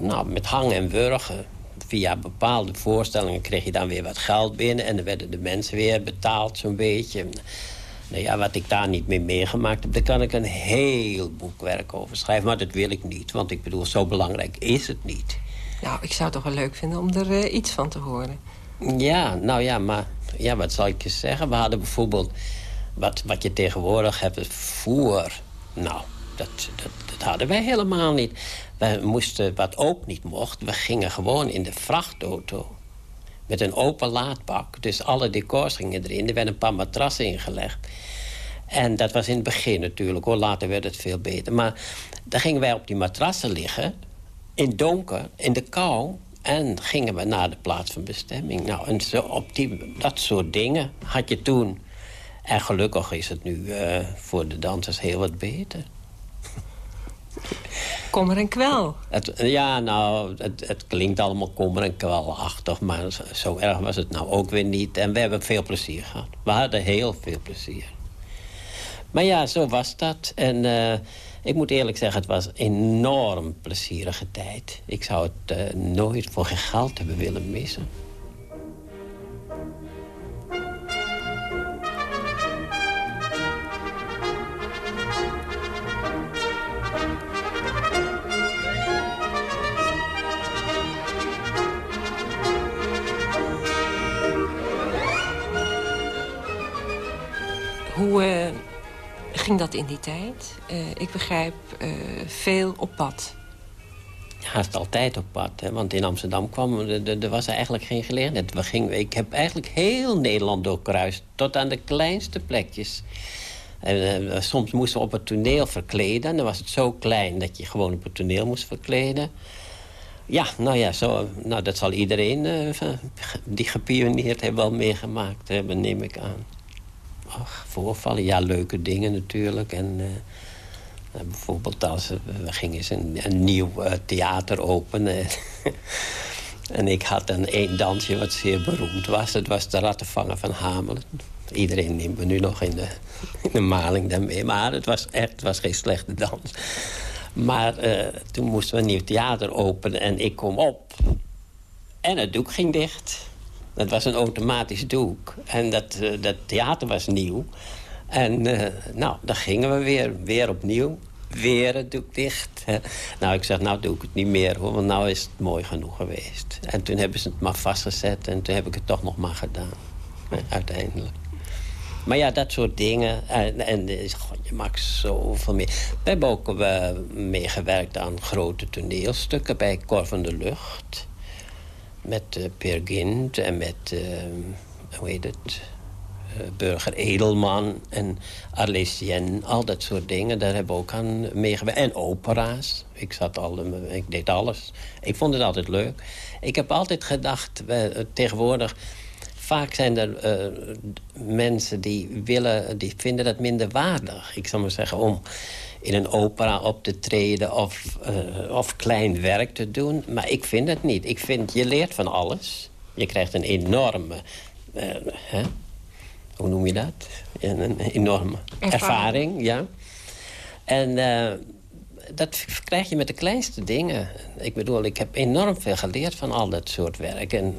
nou, met hangen en wurgen via bepaalde voorstellingen kreeg je dan weer wat geld binnen... en dan werden de mensen weer betaald zo'n beetje. Nou ja, wat ik daar niet mee meegemaakt heb... daar kan ik een heel boekwerk over schrijven. Maar dat wil ik niet, want ik bedoel, zo belangrijk is het niet. Nou, ik zou het toch wel leuk vinden om er uh, iets van te horen. Ja, nou ja, maar ja, wat zal ik je zeggen? We hadden bijvoorbeeld, wat, wat je tegenwoordig hebt, voer. Nou, dat, dat, dat hadden wij helemaal niet. We moesten, wat ook niet mocht, we gingen gewoon in de vrachtauto. Met een open laadbak. Dus alle decors gingen erin. Er werden een paar matrassen ingelegd. En dat was in het begin natuurlijk, hoor. Later werd het veel beter. Maar dan gingen wij op die matrassen liggen. In donker, in de kou. En gingen we naar de plaats van bestemming. Nou, en zo op die, dat soort dingen had je toen. En gelukkig is het nu uh, voor de dansers heel wat beter. Kommer en kwel. Het, ja, nou, het, het, klinkt allemaal kommer en kwelachtig... maar zo erg was het nou ook weer niet. En we hebben veel plezier gehad. We hadden heel veel plezier. Maar ja, zo was dat. En uh, ik moet eerlijk zeggen, het was een enorm plezierige tijd. Ik zou het uh, nooit voor geen geld hebben willen missen. Dat in die tijd? Uh, ik begrijp uh, veel op pad. Is altijd op pad. Hè? Want in Amsterdam kwam, er was er eigenlijk geen gelegenheid. We gingen, ik heb eigenlijk heel Nederland doorkruist. Tot aan de kleinste plekjes. En, soms moesten we op het toneel verkleden. En dan was het zo klein dat je gewoon op het toneel moest verkleden. Ja, nou ja, zo, nou, dat zal iedereen die gepioneerd heeft wel meegemaakt hebben, neem ik aan ach, voorvallen. Ja, leuke dingen natuurlijk. En uh, bijvoorbeeld als we gingen eens een, een nieuw uh, theater openen. en ik had dan één dansje wat zeer beroemd was. Dat was de rattenvanger van Hamelen. Iedereen neemt me nu nog in de, in de maling daarmee. Maar het was echt was geen slechte dans. Maar toen moesten we een nieuw theater openen en ik kom op. En het doek ging dicht. Dat was een automatisch doek. En dat, uh, dat theater was nieuw. En uh, nou, dan gingen we weer, weer opnieuw. Weer het doek dicht. Nou, ik zeg, nou doe ik het niet meer hoor, want nou is het mooi genoeg geweest. En toen hebben ze het maar vastgezet en toen heb ik het toch nog maar gedaan. Uiteindelijk. Maar ja, dat soort dingen. En, en God, je maakt zoveel meer. We hebben ook meegewerkt aan grote toneelstukken bij Cor van de Lucht met uh, Peer en met, uh, hoe heet het, uh, Burger Edelman en Arlesien. Al dat soort dingen, daar hebben we ook aan meegewerkt. En opera's. Ik, zat al, ik deed alles. Ik vond het altijd leuk. Ik heb altijd gedacht, tegenwoordig... Vaak zijn er mensen die, willen, die vinden dat minder waardig. Ik zou maar zeggen, om in een opera op te treden of, uh, of klein werk te doen. Maar ik vind het niet. Ik vind, je leert van alles. Je krijgt een enorme... Uh, hè? Hoe noem je dat? Een, enorme ervaring, ervaring ja. En uh, dat krijg je met de kleinste dingen. Ik bedoel, ik heb enorm veel geleerd van al dat soort werk. En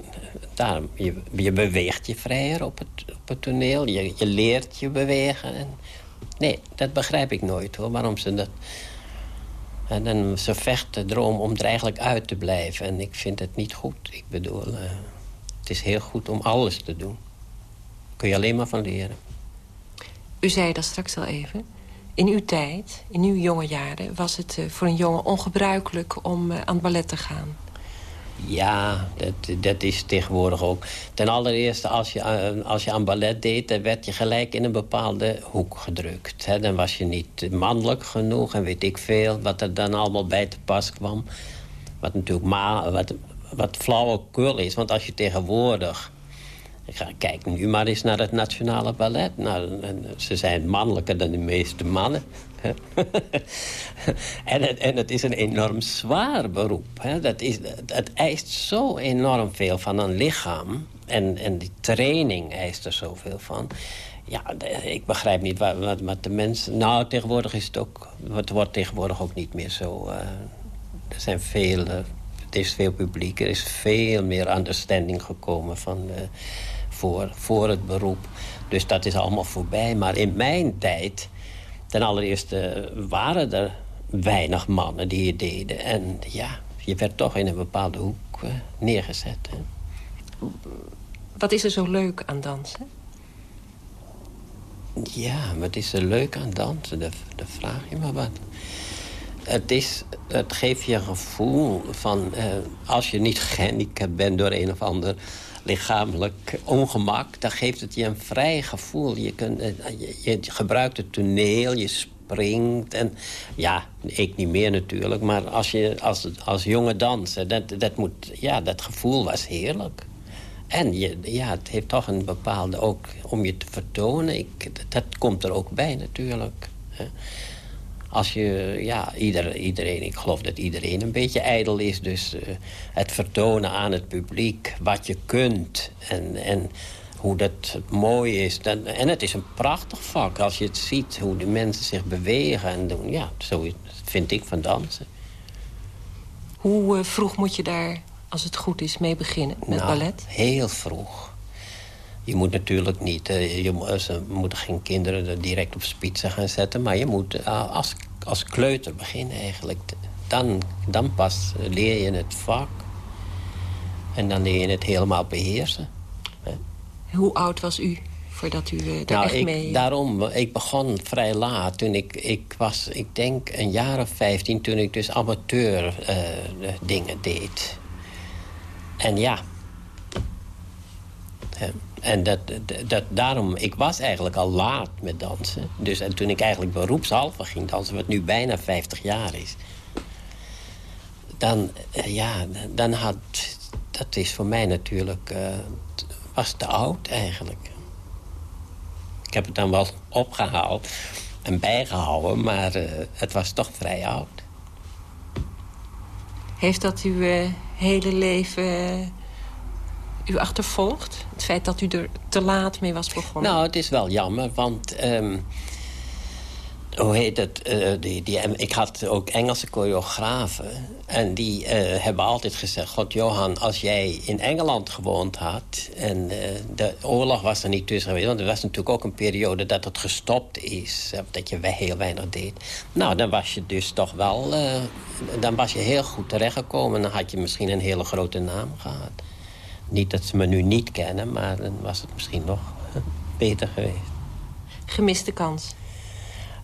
daarom, je, je beweegt je vrijer op het, op het toneel. Je, je leert je bewegen. En Nee, dat begrijp ik nooit hoor. Waarom ze dat. En dan ze vechten droom om er eigenlijk uit te blijven. En ik vind het niet goed. Ik bedoel, uh, het is heel goed om alles te doen. Daar kun je alleen maar van leren. U zei dat straks al even. In uw tijd, in uw jonge jaren, was het uh, voor een jongen ongebruikelijk om uh, aan het ballet te gaan. Ja, dat, dat is tegenwoordig ook. Ten allereerste, als je, eh, als je aan ballet deed... dan werd je gelijk in een bepaalde hoek gedrukt. Hè. Dan was je niet mannelijk genoeg en weet ik veel... wat er dan allemaal bij te pas kwam. Wat natuurlijk ma wat, wat flauwekul is. Want als je tegenwoordig... Ik ga, kijk nu maar eens naar het Nationale Ballet. Nou, ze zijn mannelijker dan de meeste mannen. en, het, en het is een enorm zwaar beroep. Hè? Dat is, het eist zo enorm veel van een lichaam. En, en die training eist er zoveel van. Ja, ik begrijp niet wat, de mensen... Nou, tegenwoordig is het ook... Het wordt tegenwoordig ook niet meer zo... Uh, er zijn veel... Uh, er is veel publiek. Er is veel meer understanding gekomen van, uh, voor, voor het beroep. Dus dat is allemaal voorbij. Maar in mijn tijd Ten allereerste waren er weinig mannen die het deden. En ja, je werd toch in een bepaalde hoek uh, neergezet. Hè. Wat is er zo leuk aan dansen? Ja, wat is er leuk aan dansen? Dat, dat vraag je me wat. Het, is, het geeft je een gevoel van... Uh, als je niet gehandicapt bent door een of ander lichamelijk ongemak... dan geeft het je een vrij gevoel. Je, kunt, uh, je, gebruikt het toneel, je springt. En, ja, ik niet meer natuurlijk. Maar als, je, als, als jonge danser, dat, dat, moet, ja, dat gevoel was heerlijk. En je, ja, het heeft toch een bepaalde, ook om je te vertonen. Ik, dat komt er ook bij natuurlijk. Als je, ja, ieder, iedereen, ik geloof dat iedereen een beetje ijdel is. Dus uh, het vertonen aan het publiek wat je kunt. En, en hoe dat mooi is. en het is een prachtig vak als je het ziet. Hoe de mensen zich bewegen en doen. Ja, zo vind ik van dansen. Hoe uh, vroeg moet je daar als het goed is, mee beginnen met nou, ballet? heel vroeg. Je moet natuurlijk niet... Uh, je, ze moeten geen kinderen direct op spitsen gaan zetten... maar je moet uh, als, als kleuter beginnen eigenlijk. Dan, dan pas leer je het vak. En dan leer je het helemaal beheersen. Hoe oud was u voordat u daar nou, echt ik, mee... Daarom, ik begon vrij laat. Toen ik, ik was, ik denk, een jaar of vijftien... toen ik dus amateur dingen deed. En ja. En dat, dat, daarom, ik was eigenlijk al laat met dansen. Dus en toen ik eigenlijk beroepshalve ging dansen, wat nu bijna 50 jaar is. Dan, eh, ja, dan had, dat is voor mij natuurlijk, uh, was te oud eigenlijk. Ik heb het dan wel opgehaald en bijgehouden, maar uh, het was toch vrij oud. Heeft dat uw hele leven u achtervolgd? Het feit dat u er te laat mee was begonnen? Nou, het is wel jammer, want... Um, hoe heet het? Uh, die, die, ik had ook Engelse choreografen. En die uh, hebben altijd gezegd... God, Johan, als jij in Engeland gewoond had... en uh, de oorlog was er niet tussen geweest... want er was natuurlijk ook een periode dat het gestopt is. dat je heel weinig deed. Nou, dan was je dus toch wel... dan was je heel goed terechtgekomen. Dan had je misschien een hele grote naam gehad. Niet dat ze me nu niet kennen... maar dan was het misschien nog beter geweest. Gemiste kans?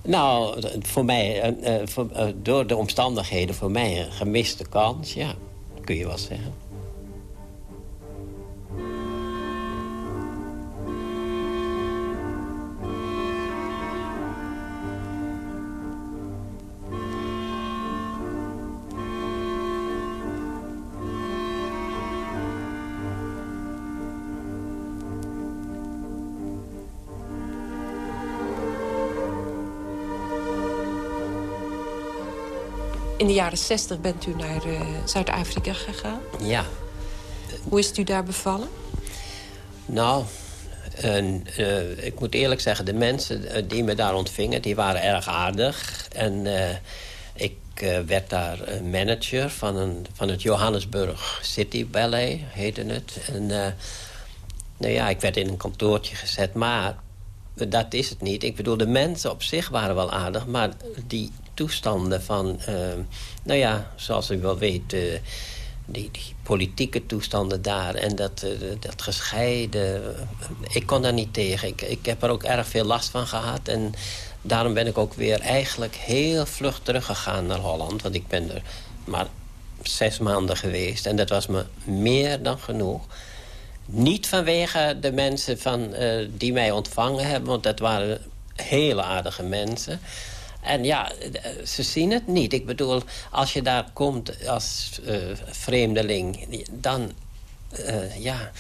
Nou, voor mij, uh, voor, uh, door de omstandigheden, voor mij een gemiste kans, ja, kun je wel zeggen. In de jaren 60 bent u naar uh, Zuid-Afrika gegaan. Ja. Hoe is het u daar bevallen? Nou, uh, ik moet eerlijk zeggen... de mensen die me daar ontvingen, die waren erg aardig. En uh, ik werd daar manager van, een, van het Johannesburg City Ballet, heette het. En nou ja, ik werd in een kantoortje gezet, maar dat is het niet. Ik bedoel, de mensen op zich waren wel aardig... maar die toestanden van... Uh, nou ja, zoals u wel weet... Uh, die, politieke toestanden daar en dat, uh, dat gescheiden... ik kon daar niet tegen. Ik, ik heb er ook erg veel last van gehad. En daarom ben ik ook weer eigenlijk heel vlug teruggegaan naar Holland. Want ik ben er maar zes maanden geweest. En dat was me meer dan genoeg. Niet vanwege de mensen van, uh, die mij ontvangen hebben... want dat waren hele aardige mensen... En ja, ze zien het niet. Ik bedoel, als je daar komt als uh, vreemdeling... dan, uh, ja,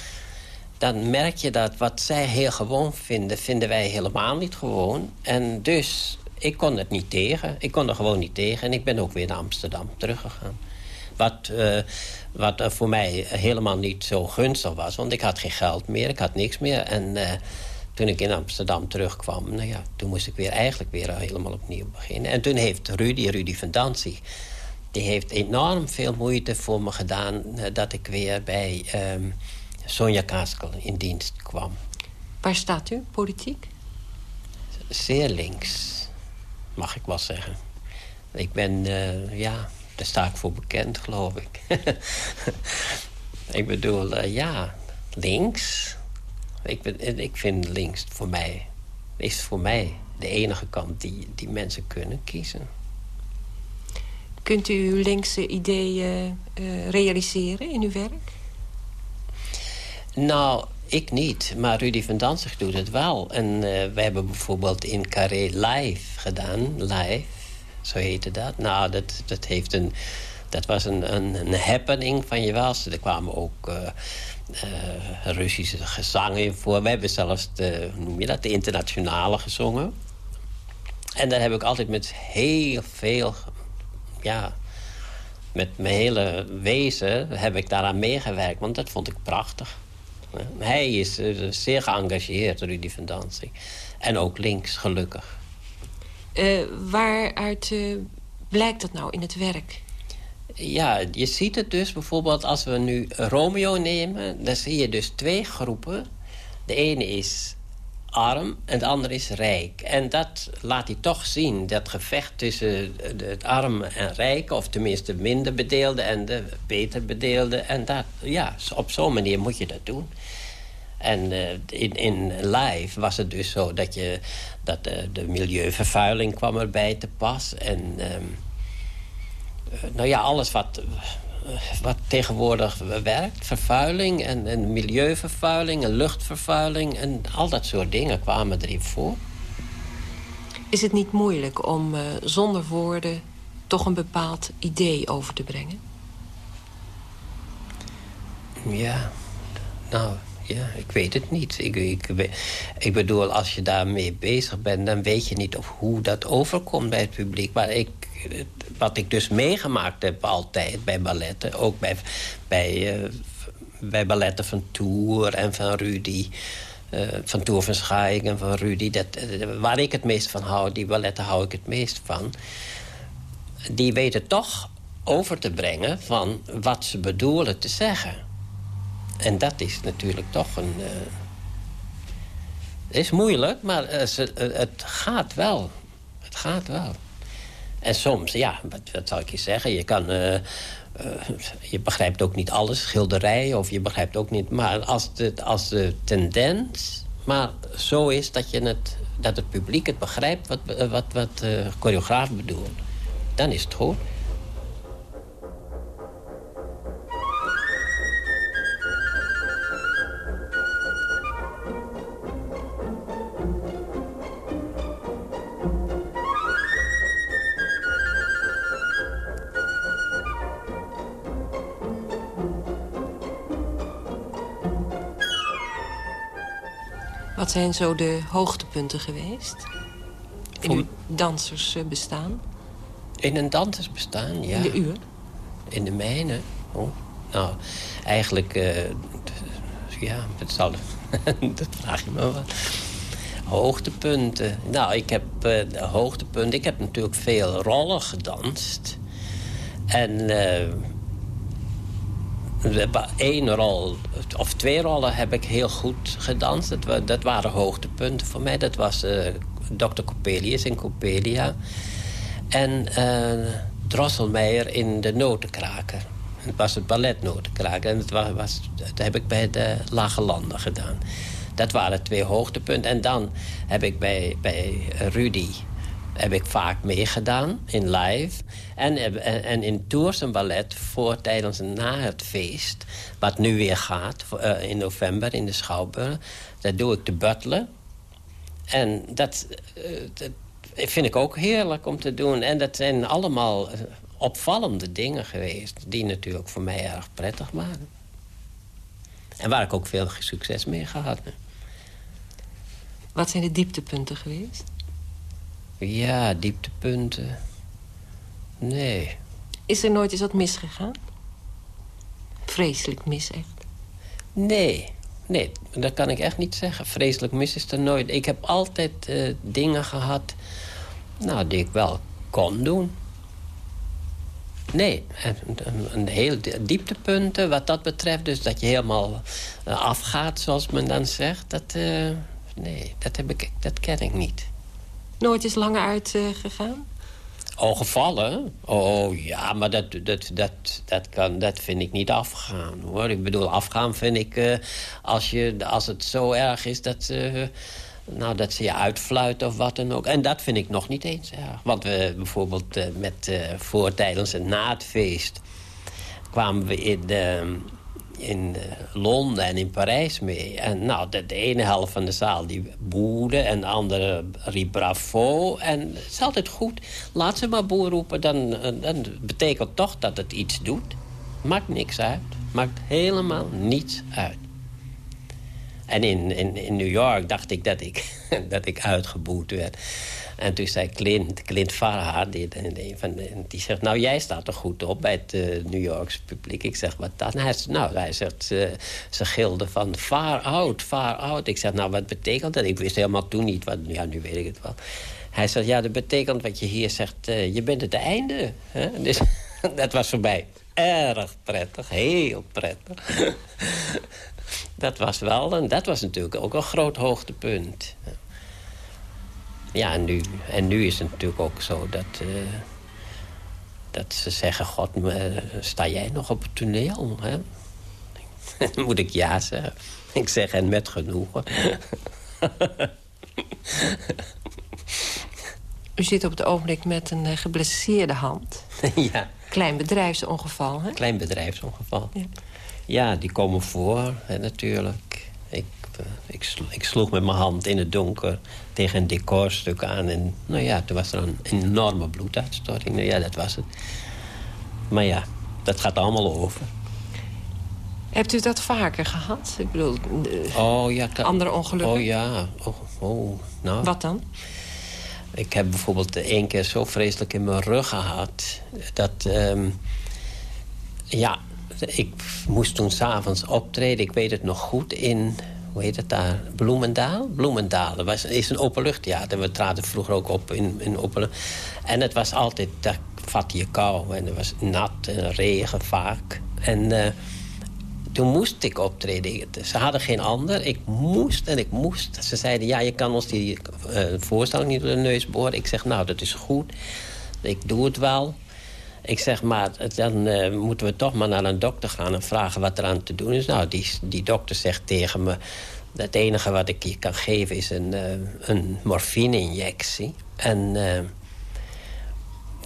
dan merk je dat wat zij heel gewoon vinden... vinden wij helemaal niet gewoon. En dus, ik kon het niet tegen. Ik kon er gewoon niet tegen. En ik ben ook weer naar Amsterdam teruggegaan. Wat, uh, wat voor mij helemaal niet zo gunstig was. Want ik had geen geld meer, ik had niks meer. En toen ik in Amsterdam terugkwam, nou ja, toen moest ik weer eigenlijk weer helemaal opnieuw beginnen. En toen heeft Rudy, Rudy van Danzig, die heeft enorm veel moeite voor me gedaan... Uh, dat ik weer bij um, Sonja Kaskel in dienst kwam. Waar staat u, politiek? Zeer links, mag ik wel zeggen. Ik ben, uh, ja, daar sta ik voor bekend, geloof ik. ik bedoel, uh, ja, links ik, ben, ik vind links voor mij... is voor mij de enige kant die, die mensen kunnen kiezen. Kunt u uw linkse ideeën uh, realiseren in uw werk? Nou, ik niet, maar Rudy van Danzig doet het wel. En uh, we hebben bijvoorbeeld in Carré live gedaan. Live, zo heette dat. Nou, dat, dat, heeft een, dat was een, een, een happening van je was. Er kwamen ook... Uh, uh, Russische gezangen voor. We hebben zelfs de, noem je dat, de internationale gezongen. En daar heb ik altijd met heel veel... Ja, met mijn hele wezen heb ik daaraan meegewerkt. Want dat vond ik prachtig. Hij is uh, zeer geëngageerd, Rudy van Dansing. En ook links, gelukkig. Uh, waaruit blijkt dat nou in het werk? Ja, je ziet het dus bijvoorbeeld als we nu Romeo nemen... dan zie je dus twee groepen. De ene is arm en de andere is rijk. En dat laat hij toch zien, dat gevecht tussen het arme en rijke... of tenminste minder bedeelde en de beter bedeelde. En dat, ja, op zo'n manier moet je dat doen. En uh, in, in live was het dus zo dat, je, dat de, de milieuvervuiling kwam erbij te pas. En um, nou ja, alles wat, wat tegenwoordig werkt. Vervuiling en, en milieuvervuiling en luchtvervuiling... en al dat soort dingen kwamen erin voor. Is het niet moeilijk om uh, zonder woorden toch een bepaald idee over te brengen? Ja, nou, ja, ik weet het niet. Ik, ik, ik bedoel, als je daarmee bezig bent... dan weet je niet of hoe dat overkomt bij het publiek. Maar ik, wat ik dus meegemaakt heb altijd bij balletten... ook bij, bij, uh, bij balletten van Tour en van Rudy... Uh, van Tour van Schaik en van Rudy... Dat, uh, waar ik het meest van hou, die balletten hou ik het meest van... die weten toch over te brengen van wat ze bedoelen te zeggen. En dat is natuurlijk toch een... Uh, is moeilijk, maar ze, uh, het gaat wel. Het gaat wel. En soms, ja, wat, wat zal ik je zeggen? Je kan... je begrijpt ook niet alles, schilderij, of je begrijpt ook niet... Maar als de, als de tendens maar zo is dat, je het, dat het publiek het begrijpt... wat, wat, wat choreograaf bedoelt, dan is het goed. Wat zijn zo de hoogtepunten geweest? In uw dansersbestaan? In een dansersbestaan, ja. In de uur? In de mijne? Oh, nou, eigenlijk... Uh, ja, dat, zal, dat vraag je me wat. Hoogtepunten. Nou, ik heb uh, de hoogtepunten... Ik heb natuurlijk veel rollen gedanst. En... Uh, Eén rol of twee rollen heb ik heel goed gedanst. Dat, dat waren hoogtepunten voor mij. Dat was uh, Dr. Coppelius in Coppelia. En uh, Drosselmeijer in de Notenkraker. Het was het ballet Notenkraker. En was, dat heb ik bij de Lage Landen gedaan. Dat waren twee hoogtepunten. En dan heb ik bij, bij Rudy heb ik vaak meegedaan in live. En, en, in tours en ballet voor tijdens en na het feest. Wat nu weer gaat uh, in november in de Schouwburg. Dat doe ik de butler. En dat, uh, dat, vind ik ook heerlijk om te doen. En dat zijn allemaal eh, opvallende dingen geweest... die natuurlijk voor mij erg prettig waren. En waar ik ook veel succes mee gehad heb. Wat zijn de dieptepunten geweest? Ja, dieptepunten. Nee. Is er nooit eens wat misgegaan? Vreselijk mis, echt? Nee. Nee, dat kan ik echt niet zeggen. Vreselijk mis is er nooit. Ik heb altijd uh, dingen gehad... Nou, die ik wel kon doen. Nee, een, een heel dieptepunten wat dat betreft. Dus dat je helemaal uh, afgaat, zoals men dan zegt. Dat, uh, nee, dat, heb ik, dat ken ik niet. Nooit eens langer uitgegaan? Oh, gevallen? Oh ja, maar dat, dat, dat, dat, kan, dat vind ik niet afgaan. hoor. Ik bedoel, afgaan vind ik uh, als, je, als het zo erg is dat, uh, nou, dat ze je uitfluiten of wat dan ook. En dat vind ik nog niet eens erg. Want we bijvoorbeeld met voor, tijdens en na het feest... kwamen we in de in eh, Londen en in Parijs mee. En nou, de, de, ene helft van de zaal die boerde en de andere riep bravo. En het is altijd goed. Laat ze maar boer roepen, dan, eh, dan betekent toch dat het iets doet. Maakt niks uit. Maakt helemaal niets uit. En in, in, in New York dacht ik dat ik, dat ik uitgeboet werd. En toen zei Clint, Clint Farhad, die, die zegt... nou, jij staat er goed op bij het uh, New Yorkse publiek. Ik zeg, wat dan? Hij, nou, hij zegt, ze gilden van far out, far out. Ik zeg, nou, wat betekent dat? Ik wist helemaal toen niet wat... Ja, nu weet ik het wel. Hij zegt, ja, dat betekent wat je hier zegt... Uh, je bent het einde. Hè? Dus dat was voor mij erg prettig, heel prettig. dat was wel, en dat was natuurlijk ook een groot hoogtepunt ja, en nu, en nu is het natuurlijk ook zo dat, uh, dat ze zeggen... God, sta jij nog op het toneel? Hè? Moet ik ja zeggen. Ik zeg en met genoegen. U zit op het ogenblik met een uh, geblesseerde hand. ja. Klein bedrijfsongeval, hè? Klein bedrijfsongeval. Ja, ja die komen voor, hè, natuurlijk. Ik eh, ik, ik, sloeg met mijn hand in het donker tegen een decorstuk aan. En nou ja, toen was er een enorme bloeduitstorting. Nou ja, dat was het. Maar ja, dat gaat allemaal over. Hebt u dat vaker gehad? Ik bedoel, oh, ja, andere ongelukken? Oh ja, oh, oh, nou. Wat dan? Ik heb bijvoorbeeld één keer zo vreselijk in mijn rug gehad... dat, um, ja, ik moest toen s'avonds optreden. Ik weet het nog goed, in hoe heet het daar? Bloemendaal? Bloemendaal. Was, is een openluchttheater. We traden vroeger ook op in, in open En het was altijd, daar vatte je kou. En het was nat en regen vaak. En uh, toen moest ik optreden. Ze hadden geen ander. Ik moest en ik moest. Ze zeiden, ja, je kan ons die uh, voorstelling niet door de neus boren. Ik zeg, nou, dat is goed. Ik doe het wel. Ik zeg, maar dan uh, moeten we toch maar naar een dokter gaan... en vragen wat er aan te doen is. Nou, die, die dokter zegt tegen me... het enige wat ik je kan geven is een, uh, een morfine-injectie. En uh,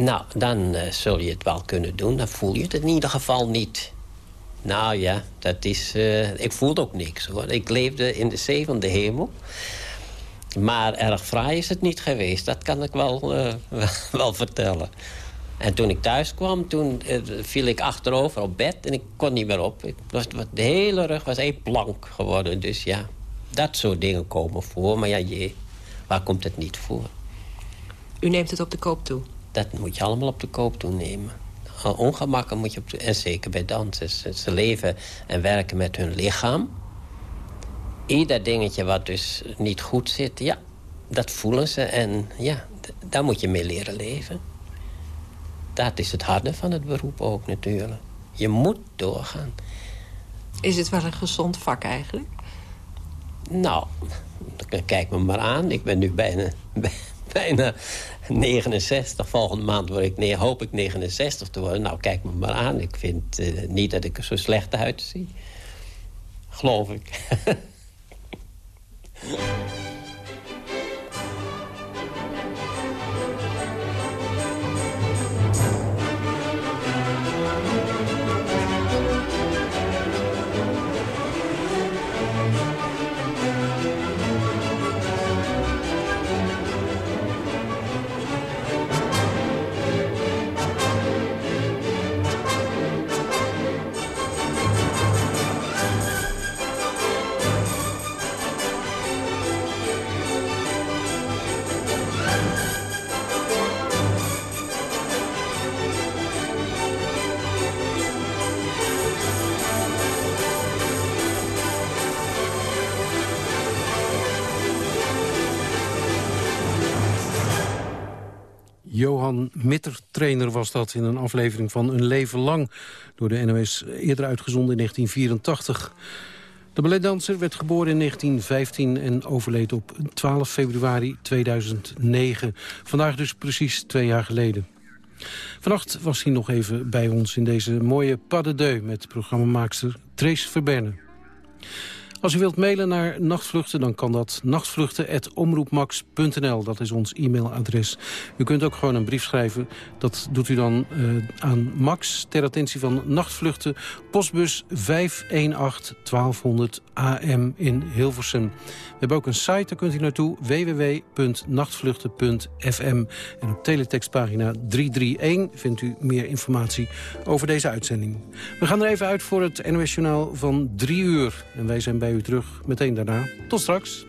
nou, dan zul je het wel kunnen doen. Dan voel je het in ieder geval niet. Nou ja, dat is... ik voelde ook niks, hoor. Ik leefde in de zevende hemel. Maar erg fraai is het niet geweest. Dat kan ik wel, wel vertellen. En toen ik thuis kwam, toen uh, viel ik achterover op bed en ik kon niet meer op. Ik was, de hele rug was één plank geworden. Dus ja, dat soort dingen komen voor. Maar ja, jee, waar komt het niet voor? U neemt het op de koop toe? Dat moet je allemaal op de koop toe nemen. Ongemakken moet je op de, En zeker bij dansers. Ze leven en werken met hun lichaam. Ieder dingetje wat dus niet goed zit, ja, dat voelen ze. En ja, daar moet je mee leren leven dat is het harde van het beroep ook natuurlijk. Je moet doorgaan. Is het wel een gezond vak eigenlijk? Nou, kijk me maar aan. Ik ben nu bijna, bijna 69. Volgende maand word ik, nee, hoop ik 69 te worden. Nou, kijk me maar aan. Ik vind uh, niet dat ik er zo slecht uitzie. Geloof ik. Johan Mitter, trainer was dat in een aflevering van Een Leven Lang... door de NOS eerder uitgezonden in 1984. De balletdanser werd geboren in 1915 en overleed op 12 februari 2009. Vandaag dus precies twee jaar geleden. Vannacht was hij nog even bij ons in deze mooie pas de deux... met programmamaakster Trace Verberne. Als u wilt mailen naar nachtvluchten, dan kan dat nachtvluchten.omroepmax.nl. Dat is ons e-mailadres. U kunt ook gewoon een brief schrijven. Dat doet u dan uh, aan Max ter attentie van nachtvluchten. Postbus 518 1200 AM in Hilversum. We hebben ook een site, daar kunt u naartoe. www.nachtvluchten.fm. En op teletextpagina 331 vindt u meer informatie over deze uitzending. We gaan er even uit voor het NOS Journaal van 3 uur. En wij zijn u terug meteen daarna. Tot straks.